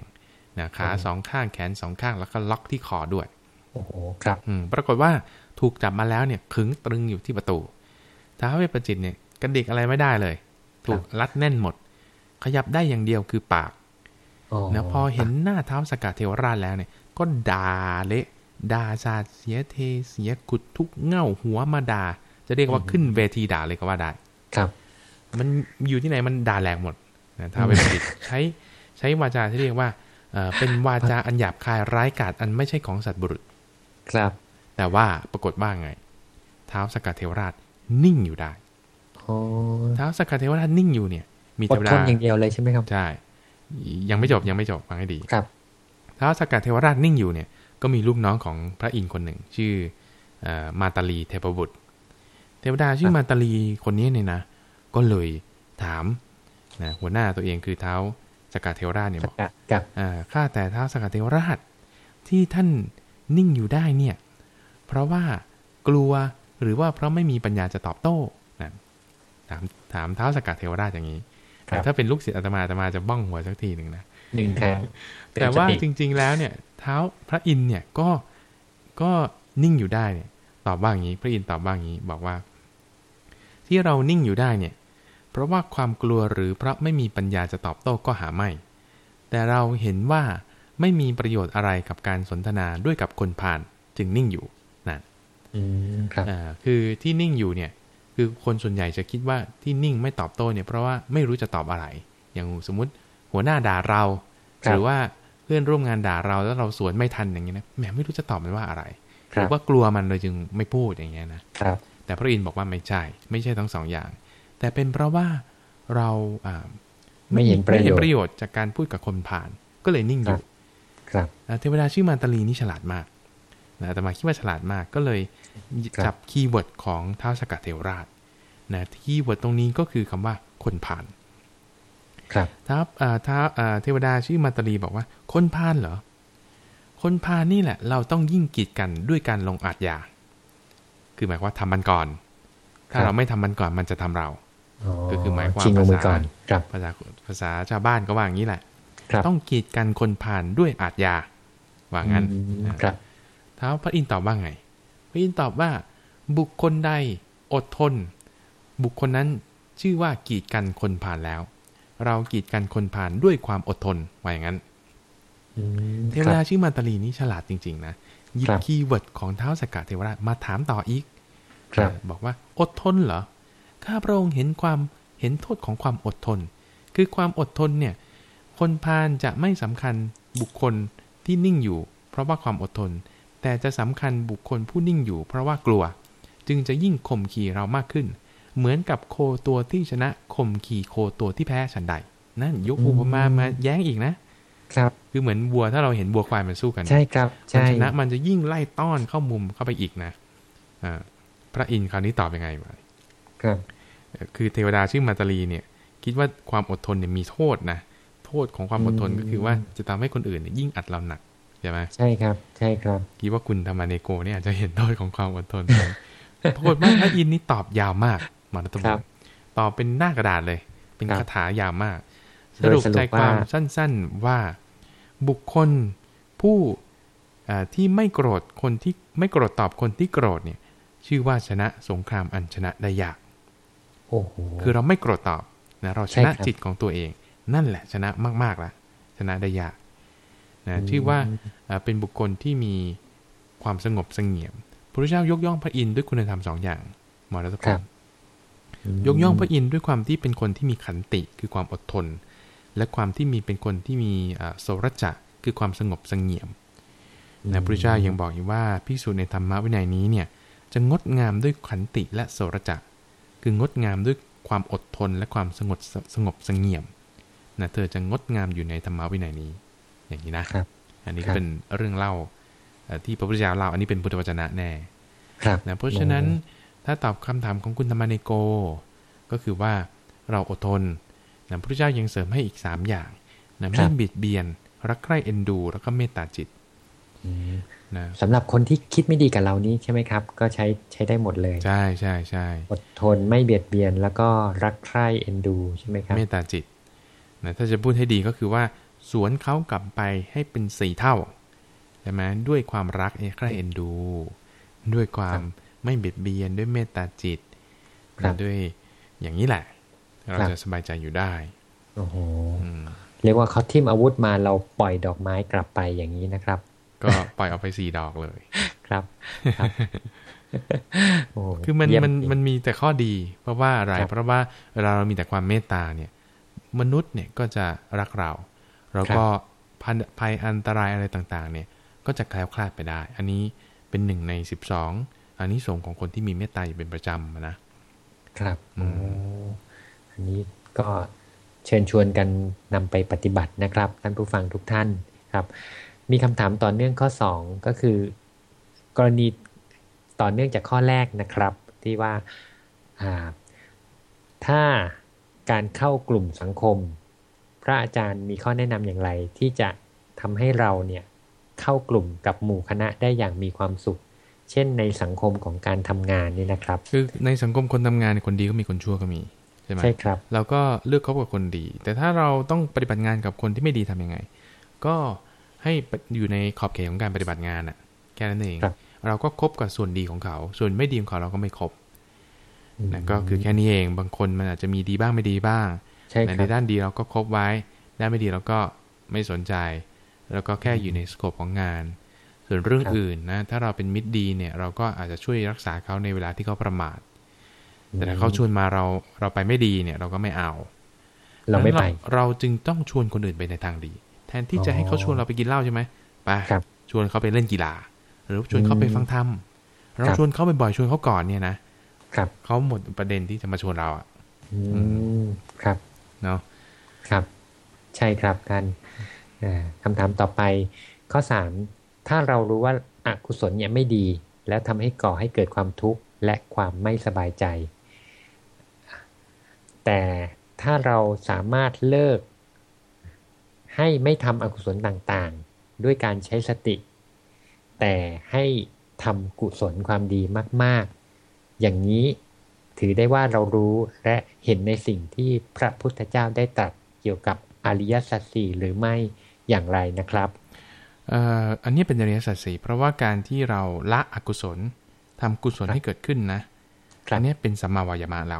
นะขาสองข้างแขนสองข้างแล้วก็ล็อกที่คอด้วย โอ้โหครับ อืมปรากฏว่า ถูกจับมาแล้วเนี่ยขึงตรึงอยู่ที่ประตูท้าวเวปจิตเนี่ยกระดิกอะไรไม่ได้เลย ถูกรัดแน่นหมด ขยับได้อย่างเดียวคือปากอ๋อนะพอเห็นหน้าเท้าสกัดเทวราชแล้วเนี่ย ก็ด่าเละด่าสาดเสียเทเสียกุดทุกเง่าหัวมาด่า จะเรียกว่าขึ้นเวทีด่าเลยก็ว่าได้ ครับ มันอยู่ที่ไหนมันด่าแหลกหมดนะท้าวเวปจิตใช้ใช้วาจาที่เรียกว่าเอ่อเป็นวาจาอันหยาบคายร้ายกาจอันไม่ใช่ของสัตว์บุรุษ ครับ แต่ว่าปรากฏว่าไง เท้าสกัดเทวราชนิ่งอยู่ได้อ๋อเท้าสกัดเทวราชนิ่งอยู่เนี่ย มีอเทดวทดานอย่างเดียวเลยใช่ไหมครับใช่ยังไม่จบยังไม่จบฟังให้ดีครับเท้าสกัดเทวราชนิ่งอยู่เนี่ย ก็มีลูกน้องของพระอินทร์คนหนึ่ง ชื่อเอ่อมาตาลีเทพบุตร เทวดาชื่อมาตาลีคนนี้เนี่ยนะ ก็เลยถามนะหัวหน้าตัวเองคือเท้าสกัดเทวราชเนี่ยสบอกกัดกับอ่าข้าแต่เท้าสกัดเทวราชที่ท่านนิ่งอยู่ได้เนี่ย เพราะว่ากลัวหรือว่าเพราะไม่มีปัญญาจะตอบโต้นะถามถามเท้าสกัดเทวราชอย่างนี้ครับถ้าเป็นลูกศิษย์อาตมาอาตมาจะบ้องหัวสักทีหนึ่งนะหนึ่งแทนแต่ว่าเตืจอนสติริง ๆ แล้วเนี่ยเท้าพระอินทร์เนี่ยก็ก็นิ่งอยู่ได้เนี่ย ตอบว่าอย่างนี้ พระอินทร์ตอบว่าอย่างนี้ บอกว่า ที่เรานิ่งอยู่ได้เนี่ย เพราะว่าความกลัวหรือเพราะไม่มีปัญญาจะตอบโต้ก็หาไม่ แต่เราเห็นว่าไม่มีประโยชน์อะไรกับการสนทนาด้วยกับคนผ่านจึงนิ่งอยู่นะอืม ครับอ่าคือที่นิ่งอยู่เนี่ย คือคนส่วนใหญ่จะคิดว่าที่นิ่งไม่ตอบโต้เนี่ยเพราะว่าไม่รู้จะตอบอะไร อย่างสมมุติหัวหน้าด่าเราครับหรือว่าเพื่อนร่วมงานด่าเราแล้วเราสวนไม่ทันอย่างเงี้ยนะแหมไม่รู้จะตอบมันว่าอะไรครับหรืบอว่ากลัวมันเลยจึงไม่พูดอย่างเงี้ยนะครับ แต่พระอินทร์บอกว่าไม่ใช่ ไม่ใช่ทั้งสองอย่าง แต่เป็นเพราะว่าเราอ่าไม่เห็นประโยชน์ไม่เห็นประโยชน์จากการพูดกับคนพาล ก็เลยนิ่งอยู่ครับอ่าเทวดาชื่อมาตาลีนี่ฉลาดมากนะแต่มาคิดว่าฉลาดมากก็เลยครับ จับ keyword ของท้าวสักกเทวราชนะ keyword ตรงนี้ก็คือคำว่าคนพาลครับท้าวอ่าท้าวอ่าเทวดาชื่อมาตาลีบอกว่า คนผ่านเหรอ คนผ่านนี่แหละ เราต้องยิ่งกีดกันด้วยการลงอาทยา คือหมายความว่าทำมันก่อน ถ้าครับเราไม่ทำมันก่อนมันจะทำเราก็คือหมายความชิงลงมือภาษาก่อนครับภาษาภาษาชาวบ้านก็ว่าอย่างนี้แหละครับต้องกีดกันคนผ่านด้วยอาทยาว่างั้นอืมอ่าครับท้าวพระอินทร์ตอบว่าไง พระอินทร์ตอบว่า บุคคลใดอดทน บุคคลนั้นชื่อว่ากีดกันคนผ่านแล้ว เรากีดกันคนพาลด้วยความอดทนว่าอย่างนั้นอืมเทวดาชื่อมาตาลีนี่ฉลาดจริง ๆ นะหยิบครับ keyword ของท้าวสักกเทวราชมาถามต่ออีกครับบอกว่าอดทนเหรอข้าพระองค์เห็นความเห็นโทษของความอดทน คือความอดทนเนี่ย คนพาลจะไม่สำคัญบุคคลที่นิ่งอยู่ เพราะว่าความอดทน แต่จะสำคัญบุคคลผู้นิ่งอยู่เพราะว่ากลัว จึงจะยิ่งข่มขี่เรามากขึ้น เหมือนกับโคตัวที่ชนะข่มขี่โคตัวที่แพ้ฉันใด นั่นยกอุปมามาแย้งอีกนะ ครับคือเหมือนวัวถ้าเราเห็นวัวควายมันสู้กัน ใช่ครับมันใช่ชนะมันจะยิ่งไล่ต้อนเข้ามุมเข้าไปอีกนะอ่าพระอินทร์คราวนี้ตอบยังไงวะครับเอ่อคือเทวดาชื่อมาตาลีเนี่ย คิดว่าความอดทนเนี่ยมีโทษนะโทษของความอดทนอืมก็คือว่าจะทำให้คนอื่นเนี่ยยิ่งอัดเราหนัก ใช่ไหมใช่ครับ ใช่ครับคิดว่าคุณธรรมาเนโกเนี่ยอาจจะเห็นโทษของความอดทนปรากฏว่าพระอินทร์นี่ตอบยาวมากมานตครับุบตอบเป็นหน้ากระดาษเลย เป็นครับคาถายาวมากสโดยรุปสรุปใจความว่าสั้นๆว่าบุคคลผู้อ่าที่ไม่โกรธคนที่ไม่โกรธตอบคนที่โกรธเนี่ย ชื่อว่าชนะสงครามอันชนะได้ยากโอ้โหคือเราไม่โกรธตอบนะเราชใช่นะครับจิตของตัวเอง นั่นแหละชนะมากๆละชนะได้ยาก นะชื่อว่าเอ่อเป็นบุคคลที่มีความสงบเสงี่ยมพระพุทธเจ้ายกย่องพระอินทร์ด้วยคุณธรรมสองอย่างหมอรัตพครังบศ์ยกย่องพระอินทร์ด้วยความที่เป็นคนที่มีขันติคือความอดทน และความที่มีเป็นคนที่มีอ่าโสรจะคือความสงบเสงี่ยมนะพระพุทธเจ้ายังบอกอยู่ว่าพิสูจน์ในธรรมวินัยนี้เนี่ยจะงดงามด้วยขันติและโสรจะคืองดงามด้วยความอดทนและความสงบสงบสงเงียมนะเธอจะงดงามอยู่ในธรรมวินัยนี้ อย่างนี้นะครับอันนี้ก็เป็นเรื่องเล่าที่พระพุทธเจ้าเล่าอันนี้เป็นพุทธวจนะแน่นะเพราะฉะนั้นถ้าตอบคำถามของคุณธรรมเนโก ก็คือว่าเราอดทนนะพระพุทธเจ้ายังเสริมให้อีกสามอย่างนะไม่บิดเบียน รักใคร่เอ็นดู แล้วก็เมตตาจิตนะสำหรับคนที่คิดไม่ดีกับเรานี้ใช่ไหมครับ ก็ใช้ใช้ได้หมดเลย ใช่ใช่ใช่อดทนไม่เบียดเบียนแล้วก็รักใคร่เอ็นดู ใช่ไหมครับเมตตาจิตนะถ้าจะพูดให้ดีก็คือว่า สวนเขากลับไปให้เป็นสี่เท่าใช่ไหมด้วยความรักใคร่เอ็นดู ด้วยความไม่เบียดเบียนด้วยเมตตาจิตด้วยอย่างนี้แหละ เราจะสบายใจอยู่ได้ โอ้โหเรียกว่าเขาทิ่มอาวุธมาเราปล่อยดอกไม้กลับไปอย่างนี้นะครับ ก็ปล่อยออกไปสี่ดอกเลย ครับครับคือมันมันมันมีแต่ข้อดี เพราะว่าอะไรเพราะว่าเวลาเรามีแต่ความเมตตาเนี่ย มนุษย์เนี่ยก็จะรักเรา เราก็ภัยอันตรายอะไรต่างๆ เนี่ย ก็จะแคล้วคลาดไปได้ อันนี้เป็นหนึ่งในสิบสองอันนี้ส่งของคนที่มีเมตตาอยู่เป็นประจำนะครับอันนี้ก็เชิญชวนกันนำไปปฏิบัตินะครับท่านผู้ฟังทุกท่านครับ มีคำถามต่อเนื่องข้อสองก็คือ กรณีต่อเนื่องจากข้อแรกนะครับ ที่ว่าถ้าการเข้ากลุ่มสังคม พระอาจารย์มีข้อแนะนำอย่างไร ที่จะทำให้เราเนี่ยเข้ากลุ่มกับหมู่คณะได้อย่างมีความสุข เช่นในสังคมของการทำงานนี่นะครับ คือในสังคมคนทำงานคนดีก็มีคนชั่วก็มีใช่ไหมใช่ครับเราก็เลือกคบกับคนดี แต่ถ้าเราต้องปฏิบัติงานกับคนที่ไม่ดีทํำยังไง ก็ให้อยู่ในขอบเขตของการปฏิบัติงานอะแค่นั้นเอง เราก็คบกับส่วนดีของเขา ส่วนไม่ดีของเขาเราก็ไม่คบนะก็คือแค่นี้เองบางคนมันอาจจะมีดีบ้างไม่ดีบ้าง ในด้านดีเราก็คบไว้ ด้านไม่ดีเราก็ไม่สนใจ แล้วก็แค่อยู่ในสโคปของงาน ส่วนเรื่องอื่นนะ ถ้าเราเป็นมิตรดีเนี่ย เราก็อาจจะช่วยรักษาเขาในเวลาที่เขาประมาท แต่ถ้าเขาชวนมาเราเราไปไม่ดีเนี่ย เราก็ไม่เอา เราไม่ไป เราจึงต้องชวนคนอื่นไปในทางดี แทนที่จะให้เขาชวนเราไปกินเหล้าใช่ไหมไปชวนเขาไปเล่นกีฬา หรือชวนเขาไปฟังธรรมเราชวนเขาไปบ่อยชวนเขาก่อนเนี่ยนะครับเขาหมดประเด็นที่จะมาชวนเราอะ อืม ครับ เนาะครับ ใช่ครับท่านคำถามต่อไป ข้อสามถ้าเรารู้ว่าอากุศลเนี่ยไม่ดี แล้วทำให้ก่อให้เกิดความทุกข์และความไม่สบายใจ แต่ถ้าเราสามารถเลิก ให้ไม่ทำอกุศลต่างๆ ด้วยการใช้สติ แต่ให้ทำกุศลความดีมาก ๆ อย่างนี้ ถือได้ว่าเรารู้และเห็นในสิ่งที่พระพุทธเจ้าได้ตรัสเกี่ยวกับอริยสัจสี่หรือไม่อย่างไรนะครับอันนี้เป็นอริยสัจสี่เพราะว่าการที่เราละอกุศลทำกุศลให้เกิดขึ้นนะอันนี้เป็นสัมมาวายามะเรา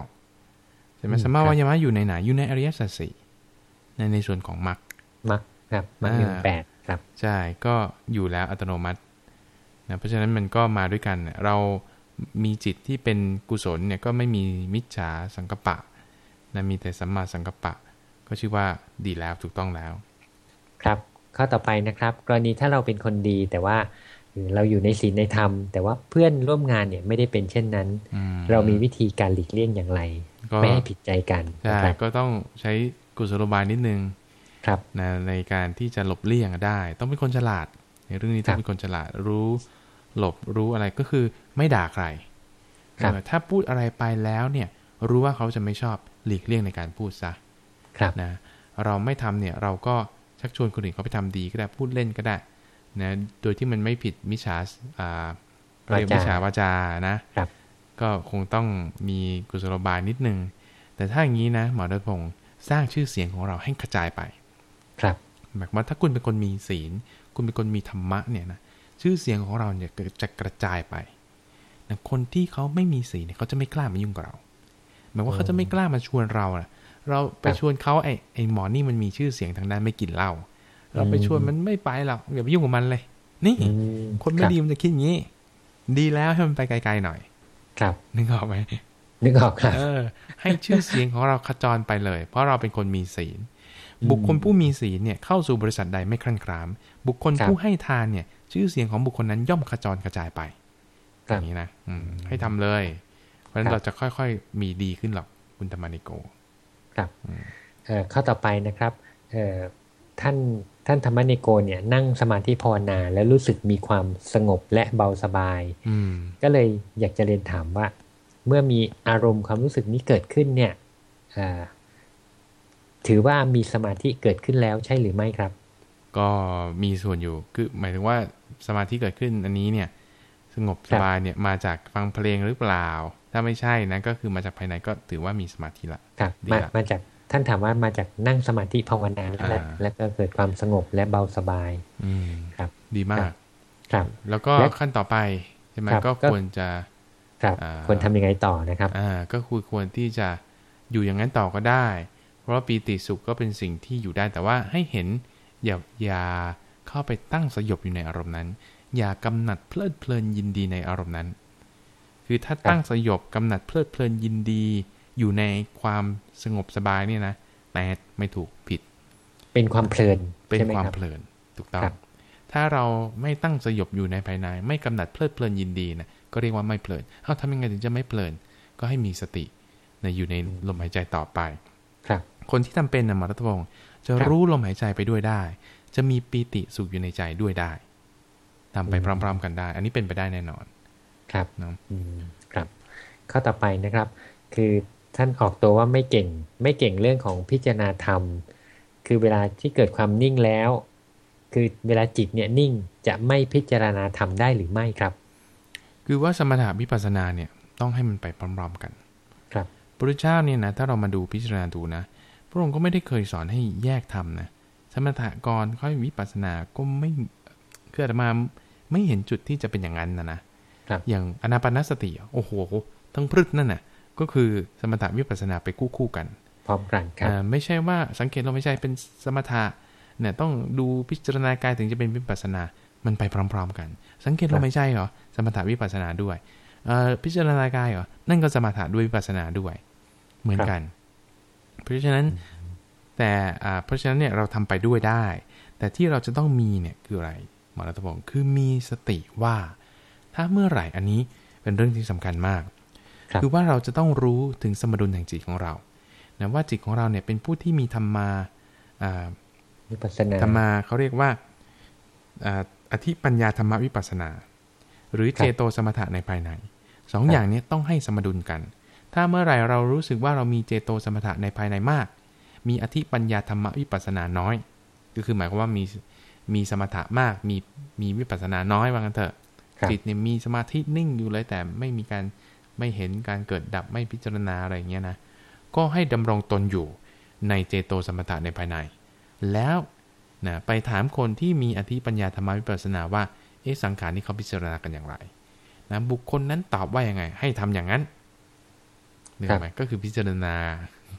ช่ไหมสมาวายามะอยู่ในไหนอยู่ในอริยสัจสี่ในในส่วนของมรรคมรรคครับมรรคหนึ่งแปดครับ ใช่ก็อยู่แล้วอัตโนมัตินะเพราะฉะนั้นมันก็มาด้วยกันเรา มีจิตที่เป็นกุศลเนี่ยก็ไม่มีมิจฉาสังกปะนะมีแต่สัมมาสังกปะ ก็ชื่อว่าดีแล้วถูกต้องแล้ว ครับข้อต่อไปนะครับ กรณีถ้าเราเป็นคนดีแต่ว่าเราอยู่ในศีลในธรรม แต่ว่าเพื่อนร่วมงานเนี่ยไม่ได้เป็นเช่นนั้น เรามีวิธีการหลีกเลี่ยงอย่างไรไม่ให้ผิดใจกันใช่ก็ต้องใช้กุศโลบายนิดนึงครับนะในการที่จะหลบเลี่ยงได้ ต้องเป็นคนฉลาด ในเรื่องนี้ต้องเป็นคนฉลาดรู้หลบรู้อะไรก็คือ ไม่ด่าใครถ้าพูดอะไรไปแล้วเนี่ย รู้ว่าเขาจะไม่ชอบหลีกเลี่ยงในการพูดซะนะ เราไม่ทำเนี่ยเราก็ชักชวนคนอื่นเขาไปทำดีก็ได้พูดเล่นก็ได้นะโดยที่มันไม่ผิดมิจฉาอ่าเรียกมิจฉาวาจานะก็คงต้องมีกุศโลบายนิดนึง แต่ถ้าอย่างนี้นะหมอรัตพงศ์สร้างชื่อเสียงของเราให้กระจายไป ครับหมายว่าถ้าคุณเป็นคนมีศีล คุณเป็นคนมีธรรมะเนี่ยนะชื่อเสียงของเราเนี่ยจะกระจายไปนะ คนที่เขาไม่มีศีลเขาจะไม่กล้ามายุ่งกับเราหมายว่าเขาจะไม่กล้ามาชวนเราอะเราไปชวนเขาไอ้ไอ้หมอนี่มันมีชื่อเสียงทางด้านไม่กินเหล้าเราไปชวนมันไม่ไปหรอกอย่าไปยุ่งกับมันเลย นี่ คนไม่ดีมันจะคิดอย่างนี้ ดีแล้วให้มันไปไกลๆหน่อย ครับนึกออกไหมนึกออกครับเออ ให้ชื่อเสียงของเราขจรไปเลย เพราะเราเป็นคนมีศีล บุคคลผู้มีศีลเนี่ยเข้าสู่บริษัทใดไม่ครั่นคราม บุคคลผู้ให้ทานเนี่ย ชื่อเสียงของบุคคลนั้นย่อมขจรกระจายไป อย่างนี้นะอืมให้ทำเลย เพราะฉะนั้นเราจะค่อยๆมีดีขึ้นหรอกคุณธรรมานิโก ครับเอ่อข้อต่อไปนะครับเอ่อท่านท่านธรรมนิโกเนี่ย นั่งสมาธิภาวนาแล้วรู้สึกมีความสงบและเบาสบายอืมก็เลยอยากจะเรียนถามว่า เมื่อมีอารมณ์ความรู้สึกนี้เกิดขึ้นเนี่ยเอ่อถือว่ามีสมาธิเกิดขึ้นแล้วใช่หรือไม่ครับ ก็มีส่วนอยู่คือหมายถึงว่าสมาธิเกิดขึ้นอันนี้เนี่ย สงบสบายเนี่ยมาจากฟังเพลงหรือเปล่า ถ้าไม่ใช่นะก็คือมาจากภายในก็ถือว่ามีสมาธิละครับดีมาละมาจากท่านถามว่ามาจากนั่งสมาธิภาวนาแล้วอ่าแล้วก็เกิดความสงบและเบาสบาย อืมครับ ดีมาก ครับ แล้วก็และขั้นต่อไปใช่ไหมครับก็ก็ควรจะครับอ่าควรทำยังไงต่อนะครับอ่าก็คือควรที่จะอยู่อย่างนั้นต่อก็ได้ เพราะว่าปีติสุขก็เป็นสิ่งที่อยู่ได้แต่ว่าให้เห็นอย่าอย่าเข้าไปตั้งสยบอยู่ในอารมณ์นั้น อย่ากำหนัดเพลิดเพลินยินดีในอารมณ์นั้น คือถ้าตั้งสยบกำหนัดเพลิดเพลินยินดีอยู่ในความสงบสบายเนี่ยนะแต่ไม่ถูกผิด เป็นความเพลินเป็นใช่ไหมความครับเพลินถูกต้องครับถ้าเราไม่ตั้งสยบอยู่ในภายใน ไม่กำหนัดเพลิดเพลินยินดีนะก็เรียกว่าไม่เพลินเอาทำยังไงถึงจะไม่เพลิน ก็ให้มีสติในะอยู่ในลมหายใจต่อไป ครับ คนที่ทำเป็นนะหมอรัตพงศ์จะครับรู้ลมหายใจไปด้วยได้ จะมีปีติสุขอยู่ในใจด้วยได้ ทำไปอืมพร้อม ๆ กันได้ อันนี้เป็นไปได้แน่นอน ครับเนาะอืมครับ ข้อต่อไปนะครับ คือท่านออกตัวว่าไม่เก่ง ไม่เก่งเรื่องของพิจารณาธรรม คือเวลาที่เกิดความนิ่งแล้ว คือเวลาจิตเนี่ยนิ่งจะไม่พิจารณาธรรมได้หรือไม่ครับ คือว่าสมถะวิปัสสนาเนี่ยต้องให้มันไปพร้อมๆกัน ครับพระพุทธเจ้าเนี่ยนะถ้าเรามาดูพิจารณาดูนะพระองค์ก็ไม่ได้เคยสอนให้แยกทำนะสมถะก่อนค่อยวิปัสสนาก็ไม่ คืออาตมาไม่เห็นจุดที่จะเป็นอย่างนั้นนะนะครับอย่างอนาปานสติอะโอ้โห ทั้งพรึดนั่นน่ะ ก็คือสมถะวิปัสสนาไปคู่คู่ๆกัน พร้อมกันครับอ่าไม่ใช่ว่าสังเกตลมหายใจเป็นสมถะเนี่ยต้องดูพิจารณากายถึงจะเป็นวิปัสสนา มันไปพร้อม ๆ กัน สังเกตลมหายใจเหรอสมถะวิปัสสนาด้วยเอ่อพิจารณากายเหรอนั่นก็สมถะด้วยวิปัสสนาด้วย เหมือนกัน เพราะฉะนั้นแต่อ่าเพราะฉะนั้นเนี่ยเราทำไปด้วยได้ แต่ที่เราจะต้องมีเนี่ยคืออะไร หมอรัตพงศ์คือมีสติว่า ถ้าเมื่อไหร่อันนี้เป็นเรื่องที่สำคัญมากครับคือว่าเราจะต้องรู้ถึงสมดุลแห่งจิตของเรานะว่าจิตของเราเนี่ยเป็นผู้ที่มีธรรมาอ่าวิปัสสนาธรรมาเขาเรียกว่าอ่าอธิปัญญาธรรมวิปัสสนา หรือเจโตสมถะในภายในสองอย่างเนี้ต้องให้สมดุลกัน ถ้าเมื่อไหร่เรารู้สึกว่าเรามีเจโตสมถะในภายในมาก มีอธิปัญญาธรรมวิปัสสนาน้อย ก็คือหมายความว่ามี มีสมถะมากมีมีวิปัสสนาน้อยว่างั้นเถอะครับจิตเนี่ยมีสมาธินิ่งอยู่เลยแต่ไม่มีการไม่เห็นการเกิดดับไม่พิจารณาอะไรอย่างเงี้ยนะก็ให้ดำรงตนอยู่ในเจโตสมถะในภายใน แล้วนะไปถามคนที่มีอธิปัญญาธรรมวิปัสสนาว่าเอ๊ะสังขารนี่เขาพิจารณากันอย่างไรนะบุคคลนั้นตอบว่ายังไง ให้ทำอย่างนั้นนึกออกไหมก็คือพิจารณา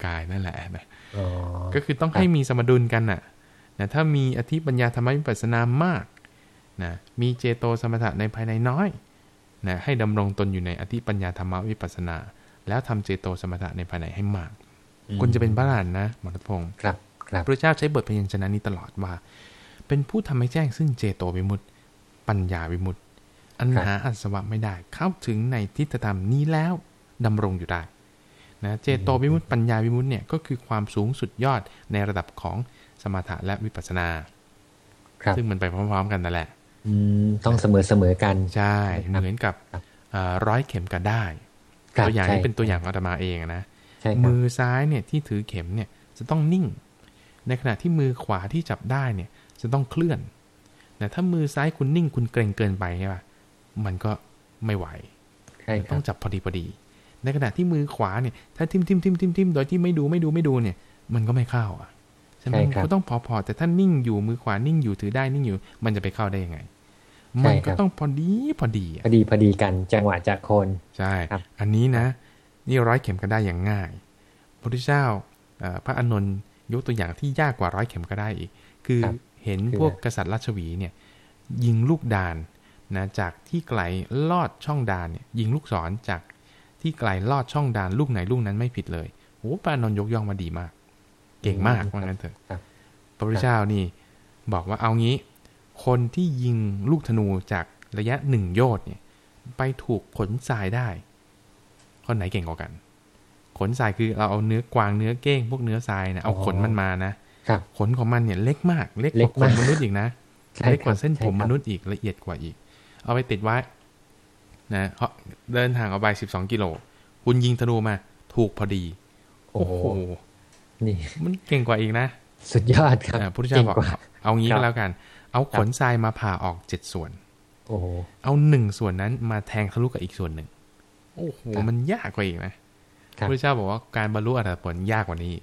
กายนั่นแหละนะอ๋อก็คือต้องให้มีสมดุลกันน่ะ นะถ้ามีอธิปัญญาธรรมวิปัสสนามากนะมีเจโตสมถะในภายในน้อยนะให้ดำรงตนอยู่ในอธิปัญญาธรรมวิปัสสนา แล้วทำเจโตสมถะในภายในให้มาก คุณจะเป็นพระอรหันต์นะหมอรัตพงศ์ครับครับพระเจ้าใช้บทพยัญชนะนี้ตลอดว่า เป็นผู้ทำให้แจ้งซึ่งเจโตวิมุตติ ปัญญาวิมุตติ อันหาอัศวะไม่ได้เข้าถึงในทิฏฐธรรมนี้แล้วดำรงอยู่ได้นะเจโตวิมุตติปัญญาวิมุตติเนี่ยก็คือความสูงสุดยอดในระดับของ สมถะและวิปัสสนา ครับ ซึ่งมันไปพร้อม ๆ กันนั่นแหละ อืมต้องเสมอเสมอกัน ใช่ครับเหมือนกับครับเอ่อร้อยเข็มกันได้ครับตัวอย่างนี้ใช่เป็นตัวอย่างของอาตมาเองนะใช่ครับมือซ้ายเนี่ยที่ถือเข็มเนี่ยจะต้องนิ่ง ในขณะที่มือขวาที่จับได้เนี่ย จะต้องเคลื่อน แต่ถ้ามือซ้ายคุณนิ่งคุณเกรงเกินไปใช่ป่ะมันก็ไม่ไหวใช่คต้รัอบงจับพอดีพอดี ในขณะที่มือขวาเนี่ย ถ้าทิมทิมทิมทิมทิมโดยที่ไม่ดูไม่ดูไม่ดูเนี่ย มันก็ไม่เข้าอะ ใช่ไหมใช่มันครับก็ต้องพอพอแต่ถ้านิ่งอยู่มือขวานิ่งอยู่ถือได้นิ่งอยู่ มันจะไปเข้าได้ยังไงใช่มันครัก็บต้องพอดีพอดีอะพอดีพอดีกันจังหวะจากคนใช่ครับอันนี้นะ นี่ร้อยเข็มก็ได้อย่างง่าย พระพุทธเจ้าเอ่อพระอานนท์ยกตัวอย่างที่ยากกว่าร้อยเข็มก็ได้อีก คือครับเห็นคือพวกกษัตริย์ราชวีเนี่ยยิงลูกดานนะจากที่ไกลลอดช่องดานเนี่ยยิงลูกศรจากที่ไกลลอดช่องดานลูกไหนลูกนั้นไม่ผิดเลยโอ้พระอานนท์ยกย่องมาดีมาก เก่งมากว่างั้นเถอะครับพระพุทธเจ้านี่บอกว่าเอางี้ คนที่ยิงลูกธนูจากระยะหนึ่งโยชน์เนี่ย ไปถูกขนทรายได้คนไหนเก่งกว่ากัน ขนทรายคือเราเอาเนื้อกวางเนื้อเก้งพวกเนื้อทรายนะเอาขนมันมานะครับขนของมันเนี่ยเล็กมากเล็กกเล็ว่ากขมานกมนุษย์อีกนะใช่เล็กกว่าครับเส้นผมใช่ครับมนุษย์อีกละเอียดกว่าอีก เอาไปติดไว้นะเพราะเดินทางออกไปสิบสองกิโลคุณยิงธนูมา ถูกพอดี โอ้โห นี่มันเก่งกว่าอีกนะ สุดยอดครับอ่าพุทธเจ้าเก่งบอกกว่าเอาเอางี้ครัก็บแล้วกัน เอาขนทรายมาผ่าออกเจ็ดส่วน โอ้โหเอาหนึ่งส่วนนั้นมาแทงทะลุกับอีกส่วนหนึ่ง โอ้โหครับมันยากกว่าอีกนะครับพุทธเจ้าบอกว่าการบรรลุอรหัตผลยากกว่านี้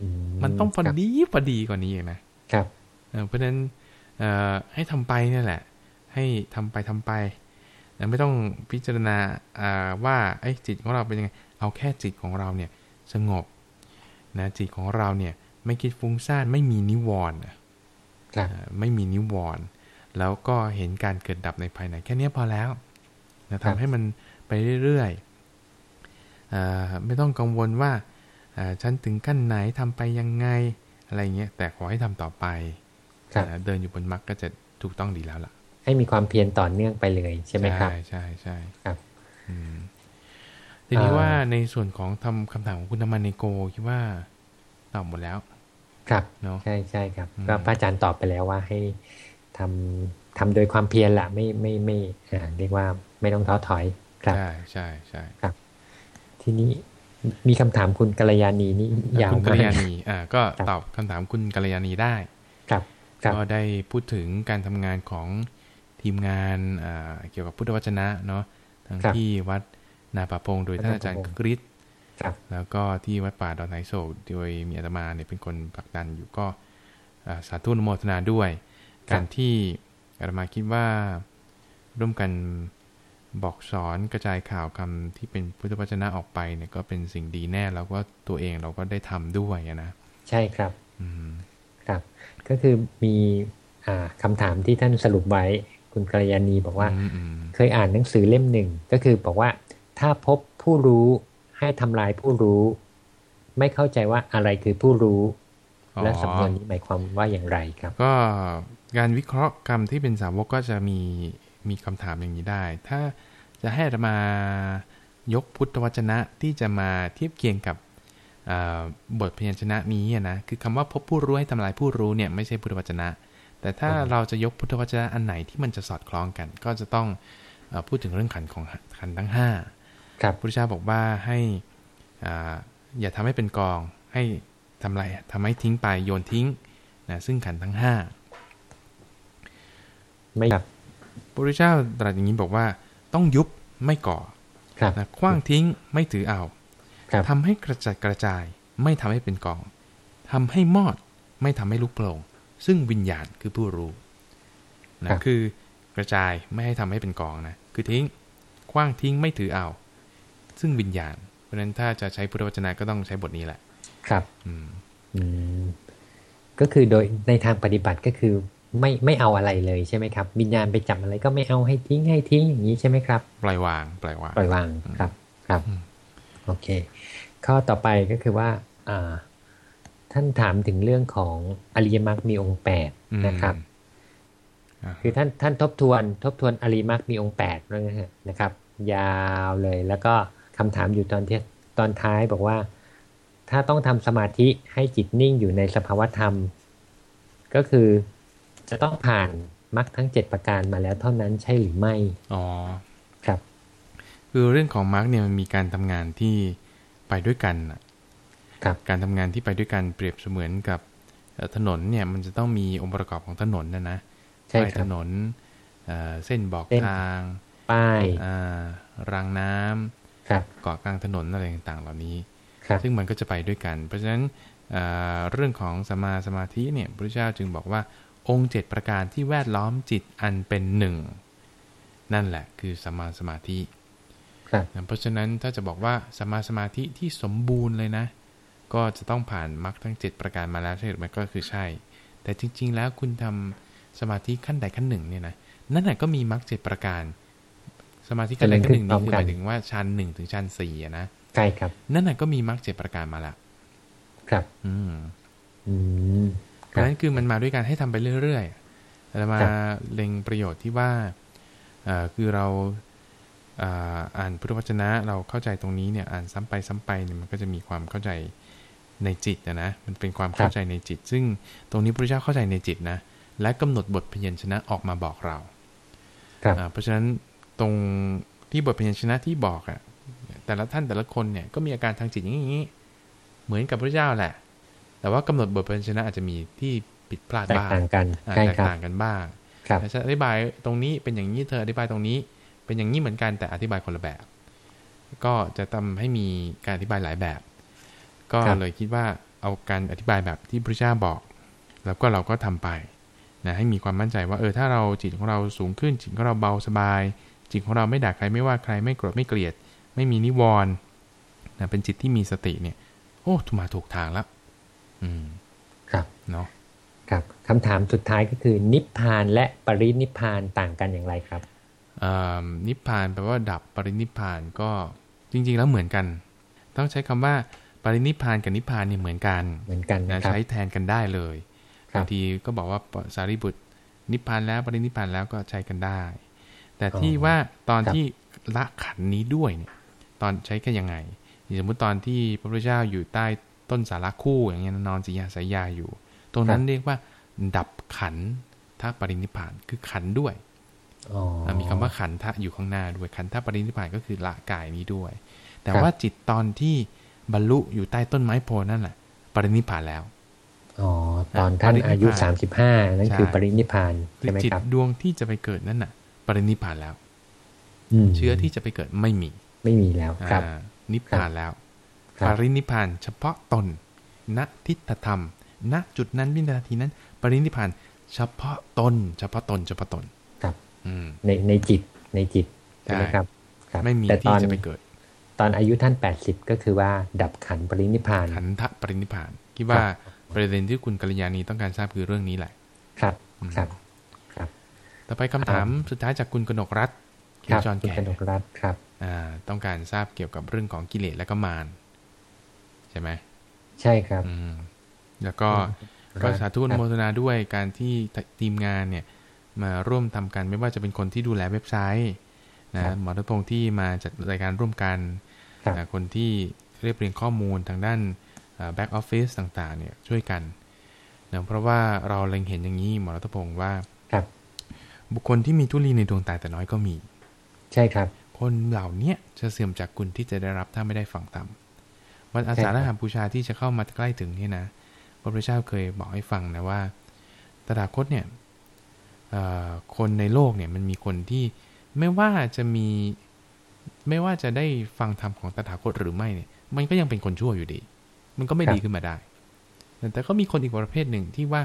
อืมันต้องพอครับดีพอดีกว่านี้อีกนะ ครับเออเพราะฉะนั้นเอ่อให้ทำไปเนี่ยแหละ ให้ทำไปทำไปแต่ไม่ต้องพิจารณาอ่าว่าไอ้ยจิตของเราเป็นยังไง เอาแค่จิตของเราเนี่ย สงบ นะจิตของเราเนี่ยไม่คิดฟุ้งซ่านไม่มีนิวรณ์นะครับเอ่อไม่มีนิวรณ์แล้วก็เห็นการเกิดดับในภายในแค่เนี้ยพอแล้วนะครับทำให้มันไปเรื่อยๆเอ่อไม่ต้องกังวลว่าเอ่อฉันถึงขั้นไหนทำไปยังไงอะไรเงี้ยแต่ขอให้ทำต่อไปครับเอ่อเดินอยู่บนมรรคก็จะถูกต้องดีแล้วล่ะ ให้มีความเพียรต่อเนื่องไปเลยใช่ไหมครับ ใช่ใช่ใช่ครับอืม ทีนี้อ่าว่าในส่วนของทำคำถามของคุณธรรมานิโกคิดว่าตอบหมดแล้ว ครับเนาะใช่ใช่ครับอืมก็พระอาจารย์ตอบไปแล้วว่าให้ทำทำโดยความเพียรแหละไม่ไม่ไม่อ่าเรียกว่าไม่ต้องท้อถอยครับใช่ใช่ใช่ทีนี้มีคำถามคุณกัลยาณีนี่ยาวคุณกัมาลกยาณีอ่าก็ครับตอบคำถามคุณกัลยาณีได้ ครับครับก็ได้พูดถึงการทำงานของทีมงานอ่าเกี่ยวกับพุทธวจนะเนาะทั้งครับที่วัด นาป่าพงโดยท่านอาจารย์วัดนาป่าพงกฤษครับแล้วก็ที่วัดป่าดอนไหโศกโดยมีอาตมาเนี่ยเป็นคนผลักดันอยู่ก็อ่าสาธุอนุโมทนาด้วย การที่อาตมาคิดว่าร่วมกันบอกสอนกระจายข่าวคำที่เป็นพุทธวจนะออกไปเนี่ยก็เป็นสิ่งดีแน่แล้วก็ตัวเองเราก็ได้ทำด้วยอะนะใช่ครับอืมครับ ก็คือมีอ่าคำถามที่ท่านสรุปไว้คุณกัลยาณีบอกว่าอืมอืมเคยอ่านหนังสือเล่มหนึ่งก็คือบอกว่า ถ้าพบผู้รู้ให้ทำลายผู้รู้ ไม่เข้าใจว่าอะไรคือผู้รู้อ๋อและสำนวนนี้หมายความว่าอย่างไรครับ ก็การวิเคราะห์กรรมที่เป็นสาวกก็จะมีมีคำถามอย่างนี้ได้ ถ้าจะให้อาตมายกพุทธวจนะที่จะมาเทียบเคียงกับเอ่อบทพยัญชนะนี้อะนะคือคำว่าพบผู้รู้ให้ทำลายผู้รู้เนี่ยไม่ใช่พุทธวจนะ แต่ถ้าอืมเราจะยกพุทธวจนะอันไหนที่มันจะสอดคล้องกัน ก็จะต้องเออพูดถึงเรื่องขันธ์ของขันธ์ทั้งห้า ครับพุทธเจ้าบอกว่าให้อ่าอย่าทำให้เป็นกองให้ทำอะไรทำให้ทิ้งไปโยนทิ้งนะซึ่งขันธ์ทั้งห้าไม่ครับพระพุทธเจ้าตรัสอย่างนี้บอกว่าต้องยุบไม่ก่อครับนะคว้างทิ้งไม่ถือเอาครับทำให้กระจัดกระจาย ไม่ทำให้เป็นกองทำให้มอดไม่ทำให้ลุกโผล่งซึ่งวิญญาณคือผู้รู้นะคือกระจายไม่ให้ทำให้เป็นกองนะคือทิ้งคว้างทิ้งไม่ถือเอา ซึ่งวิญญาณ เพราะฉะนั้นถ้าจะใช้พุทธวจนะก็ต้องใช้บทนี้แหละ ครับอืมอืมก็คือโดยในทางปฏิบัติก็คือไม่ไม่เอาอะไรเลยใช่ไหมครับ วิญญาณไปจับอะไรก็ไม่เอาให้ทิ้งให้ทิ้งอย่างนี้ใช่ไหมครับ ปล่อยวาง ปล่อยวาง ปล่อยวางครับ ครับอืมโอเค ข้อต่อไปก็คือว่า อ่า ท่านถามถึงเรื่องของอริยมรรคมีองค์แปดอืมนะครับอ่าคือท่านท่านทบทวน ทบทวนอริยมรรคมีองค์แปดนะฮะนะครับ ยาวเลยแล้วก็ คำถามอยู่ตอนที่ตอนท้ายบอกว่า ถ้าต้องทำสมาธิให้จิตนิ่งอยู่ในสภาวธรรม ก็คือจะต้องผ่านมรรคทั้งเจ็ดประการมาแล้วเท่านั้นใช่หรือไม่ อ๋อ ครับ คือเรื่องของมาร์กเนี่ยมันมีการทำงานที่ไปด้วยกันน่ะครับการทำงานที่ไปด้วยกันเปรียบเสมือนกับเอ่อถนนเนี่ยมันจะต้องมีองค์ประกอบของถนนนะนะใช่ป้ายคถรับนนเอ่อเส้นบอกเส้นทาง ป้ายอ่ารางน้ำครับเกาะกลางถนนอะไรต่างๆ เหล่านี้ครับซึ่งมันก็จะไปด้วยกัน เพราะฉะนั้นเอ่อเรื่องของสมาสมาธิเนี่ยพระพุทธเจ้าจึงบอกว่าองค์เจ็ดประการที่แวดล้อมจิตอันเป็นหนึ่งนั่นแหละคือสมาสมาธิครับนะเพราะฉะนั้นถ้าจะบอกว่าสมาสมาธิที่สมบูรณ์เลยนะ ก็จะต้องผ่านมรรคทั้ง 7 ประการมาแล้วใช่หรือไม่ก็คือใช่ แต่จริง ๆ แล้วคุณทำสมาธิขั้นใดขั้นหนึ่งเนี่ยนะนั่นแหะก็มีมรรคเจ็ประการ สมาธิขั้นใดขั้นหนึ่งนี่คือหมายถึงว่าชั้นหนึ่งถึงชั้นสี่อะนะใช่ครับ นั่นน่ะก็มีมรรคเจ็ประการมาแล้วครับ อืม อืมเพราะฉะนั้นคือมันมาด้วยกันให้ทำไปเรื่อยๆแต่มาครับเล็งประโยชน์ที่ว่าเอ่อคือเราอ่านพุทธวจนะเราเข้าใจตรงนี้เนี่ย อ่านซ้ำไปซ้ำไปเนี่ยมันก็จะมีความเข้าใจในจิตนะนะ มันเป็นความเข้าใจในจิต ซึ่งตรงนี้พระเจ้าเข้าใจในจิตนะ และกำหนดบทพยัญชนะออกมาบอกเราเพราะฉะนั้น ตรงที่บทพยัญชนะที่บอกอะ่ะแต่ละท่านแต่ละคนเนี่ยก็มีอาการทางจิตอย่างนี้ เหมือนกับพระเจ้าแหละ แต่ว่ากำหนดบทพยัญชนะอาจจะมีที่ผิดพลาดบ้างแตกต่างกันแตกต่างกันบ้างจะอธิบายตรงนี้เป็นอย่างนี้เธออธิบายตรงนี้ เป็นอย่างนี้เหมือนกันแต่อธิบายคนละแบบ ก็จะทำให้มีการอธิบายหลายแบบ ก็เลยคิดว่าเอาการอธิบายแบบที่พระเจ้าบอก แล้วก็เราก็ทำไปนะให้มีความมั่นใจว่าเออถ้าเราจิตของเราสูงขึ้นจิตของเราเบาสบาย จิตของเราไม่ด่าใครไม่ว่าใครไม่โกรธไม่เกลียด ไม่มีนิวรณ์นะเป็นจิตที่มีสติเนี่ย โอ้ถูกมาถูกทางแล้วอืม ครับเนาะครับคำถามสุดท้ายก็คือ นิพพานและปรินิพพานต่างกันอย่างไรครับนิพพานแปลว่าดับปรินิพพานก็จริง ๆ แล้วเหมือนกัน ต้องใช้คำว่าปรินิพพานกับนิพพานเนี่ยเหมือนกันเหมือนกันนะใช้แทนกันได้เลยบางทีก็บอกว่าสารีบุตรนิพพานแล้วปรินิพพานแล้วก็ใช้กันได้ แต่ที่ว่าตอนที่ละขันนี้ด้วยเนี่ย ตอนใช้กันยังไงสมมติตอนที่พระพุทธเจ้าอยู่ใต้ต้นสาระคู่อย่างเงี้ยนอนสียาสายยาอยู่ ตรงนั้นเรียกว่า ดับขันถ้าปรินิพพานคือขันด้วยมีคำว่าขันทะอยู่ข้างหน้าด้วยขันทะปรินิพพานก็คือละกายนี้ด้วย แต่ว่าจิตตอนที่บรรลุอยู่ใต้ต้นไม้โพนั่นแหละปรินิพพานแล้วอ๋อตอนท่านอายุสามสิบห้านั่นคือปรินิพานใช่ไหมครับดวงที่จะไปเกิดนั่นน่ะ ปรินิพานแล้วเชื้อที่จะไปเกิดไม่มี ไม่มีแล้วครับ นิพพานแล้วปรินิพานเฉพาะตน ณทิฏฐธรรม ณจุดนั้นวินาทีนั้น ปรินิพานเฉพาะตน เฉพาะตน เฉพาะตน ครับในในจิตในจิตใช่ไหมครับ ไม่มีที่จะไปเกิด ตอนอายุท่านแปดสิบก็คือว่า ดับขันปรินิพานขันทะปรินิพานคิดว่าประเด็นที่คุณกัลยาณีต้องการทราบคือเรื่องนี้แหละ ครับ ครับครับ ต่อไปคำถามสุดท้ายจากคุณกนกรัฐเกี่ยวจอนแก่กนกรัฐครับ อ่า ต้องการทราบเกี่ยวกับเรื่องของกิเลสและก็มารใช่ไหมใช่ครับ อืมแล้วก็ก็สาธุโมทนาด้วยการที่ทีมงานเนี่ย มาร่วมทำกันไม่ว่าจะเป็นคนที่ดูแลเว็บไซต์นะหมอทพงศ์ที่มาจัดรายการร่วมกันคนที่เรียบเรียงข้อมูลทางด้านback office ต่างๆ เนี่ยช่วยกันนะเพราะว่าเราเล็งเห็นอย่างนี้หมอรัตพงศ์ว่าครั บบุคคลที่มีทุลีในดวงตาแต่น้อยก็มี ใช่ครับ คนเหล่าเนี้ยจะเสื่อมจากคุณที่จะได้รับถ้าไม่ได้ฟังธรรมวันอาสาฬหบูชาที่จะเข้ามาใกล้ถึงนี่นะพระพุทธเจ้าเคยบอกให้ฟังนะว่าตถาคตเนี่ยคนในโลกเนี่ยมันมีคนที่ไม่ว่าจะมีไม่ว่าจะได้ฟังธรรมของตถาคตหรือไม่เนี่ยมันก็ยังเป็นคนชั่วอยู่ดี มันก็ไม่ดีขึ้นมาได้ แต่ก็มีคนอีกประเภทหนึ่งที่ว่า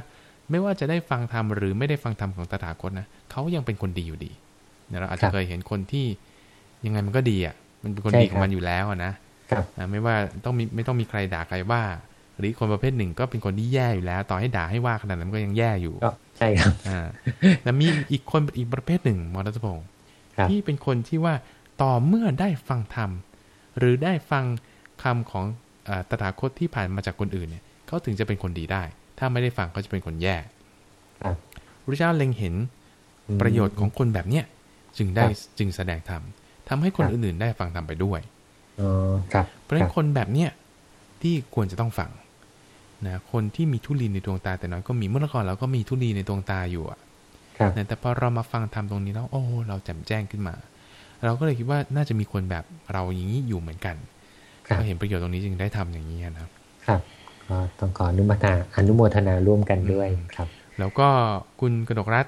ไม่ว่าจะได้ฟังธรรมหรือไม่ได้ฟังธรรมของตถาคตนะเขายังเป็นคนดีอยู่ดีเราอาจจะเคยเห็นคนที่ยังไงมันก็ดีอะ มันเป็นคนดีของมันอยู่แล้วนะไม่ว่าต้องมีไม่ต้องมีใครด่าใครว่า หรือคนประเภทหนึ่งก็เป็นคนที่แย่อยู่แล้ว ต่อให้ด่าให้ว่าขนาดนั้นก็ยังแย่อยู่ก็ใช่ครับอ่าแล้วมีอีกคนอีกประเภทหนึ่งมรดพงศ์ที่เป็นคนที่ว่าต่อเมื่อได้ฟังธรรมหรือได้ฟังคำของตถาคตที่ผ่านมาจากคนอื่นเนี่ยเขาถึงจะเป็นคนดีได้ ถ้าไม่ได้ฟังเขาจะเป็นคนแย่พระเจ้าเล็งเห็นประโยชน์ของคนแบบเนี้ยจึงได้จึงแสดงธรรมทาให้คนอื่นๆได้ฟังธรรมไปด้วยเพราะฉะนั้นคนแบบเนี้ยที่ควรจะต้องฟังนะคนที่มีทุลีในดวงตาแต่น้อยก็มีเมื่อก่อนเราก็มีทุลีในดวงตาอยู่อะแต่พอเรามาฟังธรรมตรงนี้แล้วโอ้เราแจ่มแจ้งขึ้นมา เราก็เลยคิดว่าน่าจะมีคนแบบเราอย่างนี้อยู่เหมือนกันก็เห็นประโยชน์ตรงนี้จึงได้ทำอย่างนี้นะครับ ก็ต้องขออนุโมทนาอนุโมทนาร่วมกันด้วยครับ แล้วก็คุณกนกรัฐ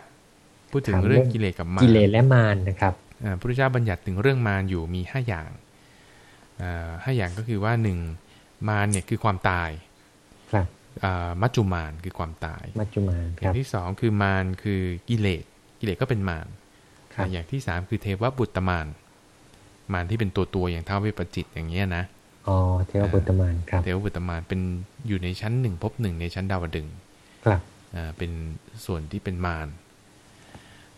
พูดถึงเรื่องกิเลสกับมารกิเลสและมารนะครับพระพุทธเจ้าบัญญัติถึงเรื่องมารอยู่มีห้าอย่างห้าอย่างก็คือว่าหนึ่งมารเนี่ยคือความตายครับมัจจุมารคือความตายมัจจุมารอย่างที่สองคือมารคือกิเลสกิเลสก็เป็นมารอย่างที่สามคือเทวบุตรมารมารที่เป็นตัวตัวอย่างเท่าเวปจิตอย่างเงี้ยนะ อ๋อเทวบุตรมานครับเทวบุตรมานเป็นอยู่ในชั้นหนึ่งพบหนึ่งในชั้นดาวดึงครับอ่าเป็นส่วนที่เป็นมาร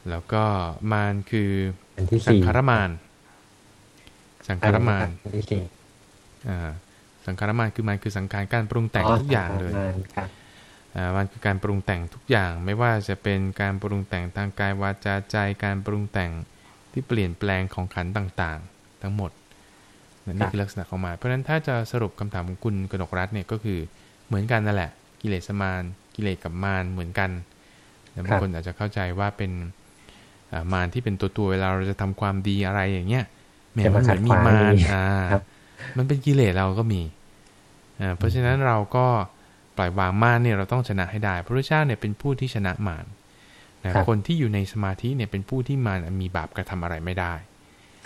แล้วก็มารคือสังขารมารสังขารมารอ่าสังขารมารคือมารคือสังขารการปรุงแต่งทุกอย่างเลยอ่ามันคือการปรุงแต่งทุกอย่าง ไม่ว่าจะเป็นการปรุงแต่งทางกายวาจาใจ การปรุงแต่งทที่เปลี่ยนแปลงของขันต่างๆ ทั้งหมด นี่คือลักษณะของมารเพราะฉะนั้นถ้าจะสรุปคำถามของคุณกนกรัตน์เนี่ยก็คือเหมือนกันนั่นแหละ กิเลสมารกิเลสกับมารเหมือนกันแต่บางคนอาจจะเข้าใจว่าเป็นมารที่เป็นตัวตัวเวลาเราจะทำความดีอะไรอย่างเงี้ยแม้มันเหมือนมีมารอ่ามันเป็นกิเลสเราก็มีอ่าเพราะฉะนั้นเราก็ปล่อยวางมารเนี่ยเราต้องชนะให้ได้ พระพุทธเจ้าเนี่ยเป็นผู้ที่ชนะมารนะคนที่อยู่ในสมาธิเนี่ยเป็นผู้ที่มารมีบาปกระทำอะไรไม่ได้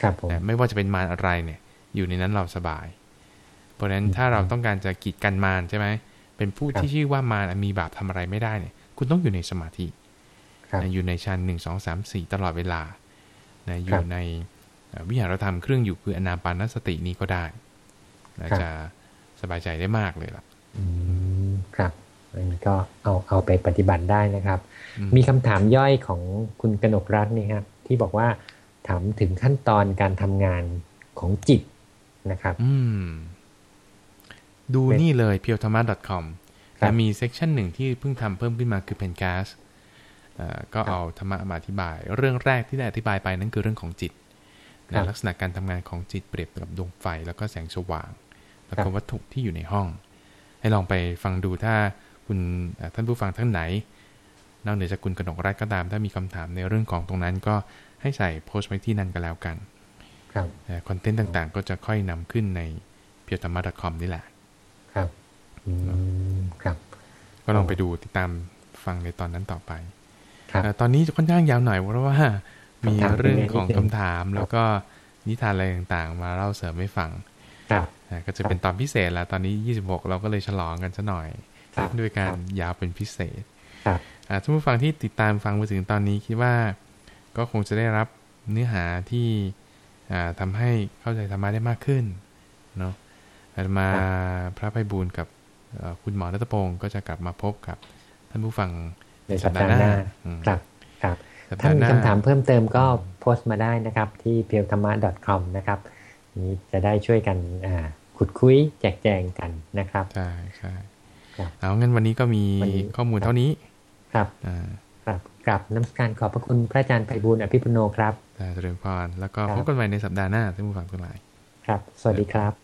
ครับผมไม่ว่าจะเป็นมารอะไรเนี่ย อยู่ในนั้นเราสบาย เพราะฉะนั้นถ้าเราต้องการจะกีดกันมารใช่ไหมเป็นผู้ที่ชื่อว่ามารมีบาปทำอะไรไม่ได้เนี่ยคุณต้องอยู่ในสมาธิอยู่ในชั้นหนึ่งสองสามสี่ตลอดเวลานะอยู่ในวิหารธรรมเครื่องอยู่คืออนาปานสตินี้ก็ได้จะสบายใจได้มากเลยล่ะครับอันนี้ก็เอาเอาไปปฏิบัติได้นะครับ มีคำถามย่อยของคุณกนกรัตน์นี่ครับที่บอกว่าถามถึงขั้นตอนการทำงานของจิต นะครับ อืม ดูนี่เลย p u r e t h a m a c o m แต่มีเซกชันหนึ่งที่เพิ่งทำเพิ่มขึ้นมาคือเพนกาสก็เอาธรรมะมาอธิบาย เรื่องแรกที่ได้อธิบายไปนั่นคือเรื่องของจิตลักษณะการทำงานของจิตเปรียบกับดวงไฟแล้วก็แสงสว่าง แล้วก็วัตถุที่อยู่ในห้อง ให้ลองไปฟังดูถ้าคุณท่านผู้ฟังท่านไหนนอกเหนือจากคุณกนกรัตก็ตาม ถ้ามีคำถามในเรื่องของตรงนั้นก็ให้ใส่โพสต์ไว้ที่นั่นก็แล้วกัน ครับคอนเทนต์ต่างๆ ก็จะค่อยนำขึ้นในเพียวธรรมะ .com นี่แหละ ครับครับ ก็ลองไปดูติดตามฟังในตอนนั้นต่อไปตอนนี้จะค่อนข้างยาวหน่อยเพราะว่ามีเรื่องของคำถามแล้วก็นิทานอะไรต่างๆ มาเล่าเสริมให้ฟังก็จะเป็นตอนพิเศษแล้วตอนนี้ยี่สิบหกเราก็เลยฉลองกันซะหน่อย ด้วยการยาวเป็นพิเศษท่านผู้ฟังที่ติดตามฟังมาถึงตอนนี้คิดว่า ก็คงจะได้รับเนื้อหาที่ ทำให้เข้าใจธรรมะได้มากขึ้นเนาะมาพระไพบูลกับคุณหมอรัตพงศ์ก็จะกลับมาพบกับ ท่านผู้ฟังในสัปดาห์หน้าครับครับถ้ามีคำถามเพิ่มเติมก็โพสต์มาได้นะครับ ที่เพียวธรรมะ .com นะครับนี้จะได้ช่วยกันขุดคุยแจกแจงกันนะครับใช่ใช่เอางั้นวันนี้ก็มีข้อมูลเท่านี้ ครับครับกลับน้ำการขอบพระคุณพระอาจารย์ไพบูลอภิปุโนครับ เจริญพรแล้วก็พบกันใหม่ในสัปดาห์หน้าท่านผู้ฟังทั้งหลาย ครับ สวัสดีครับ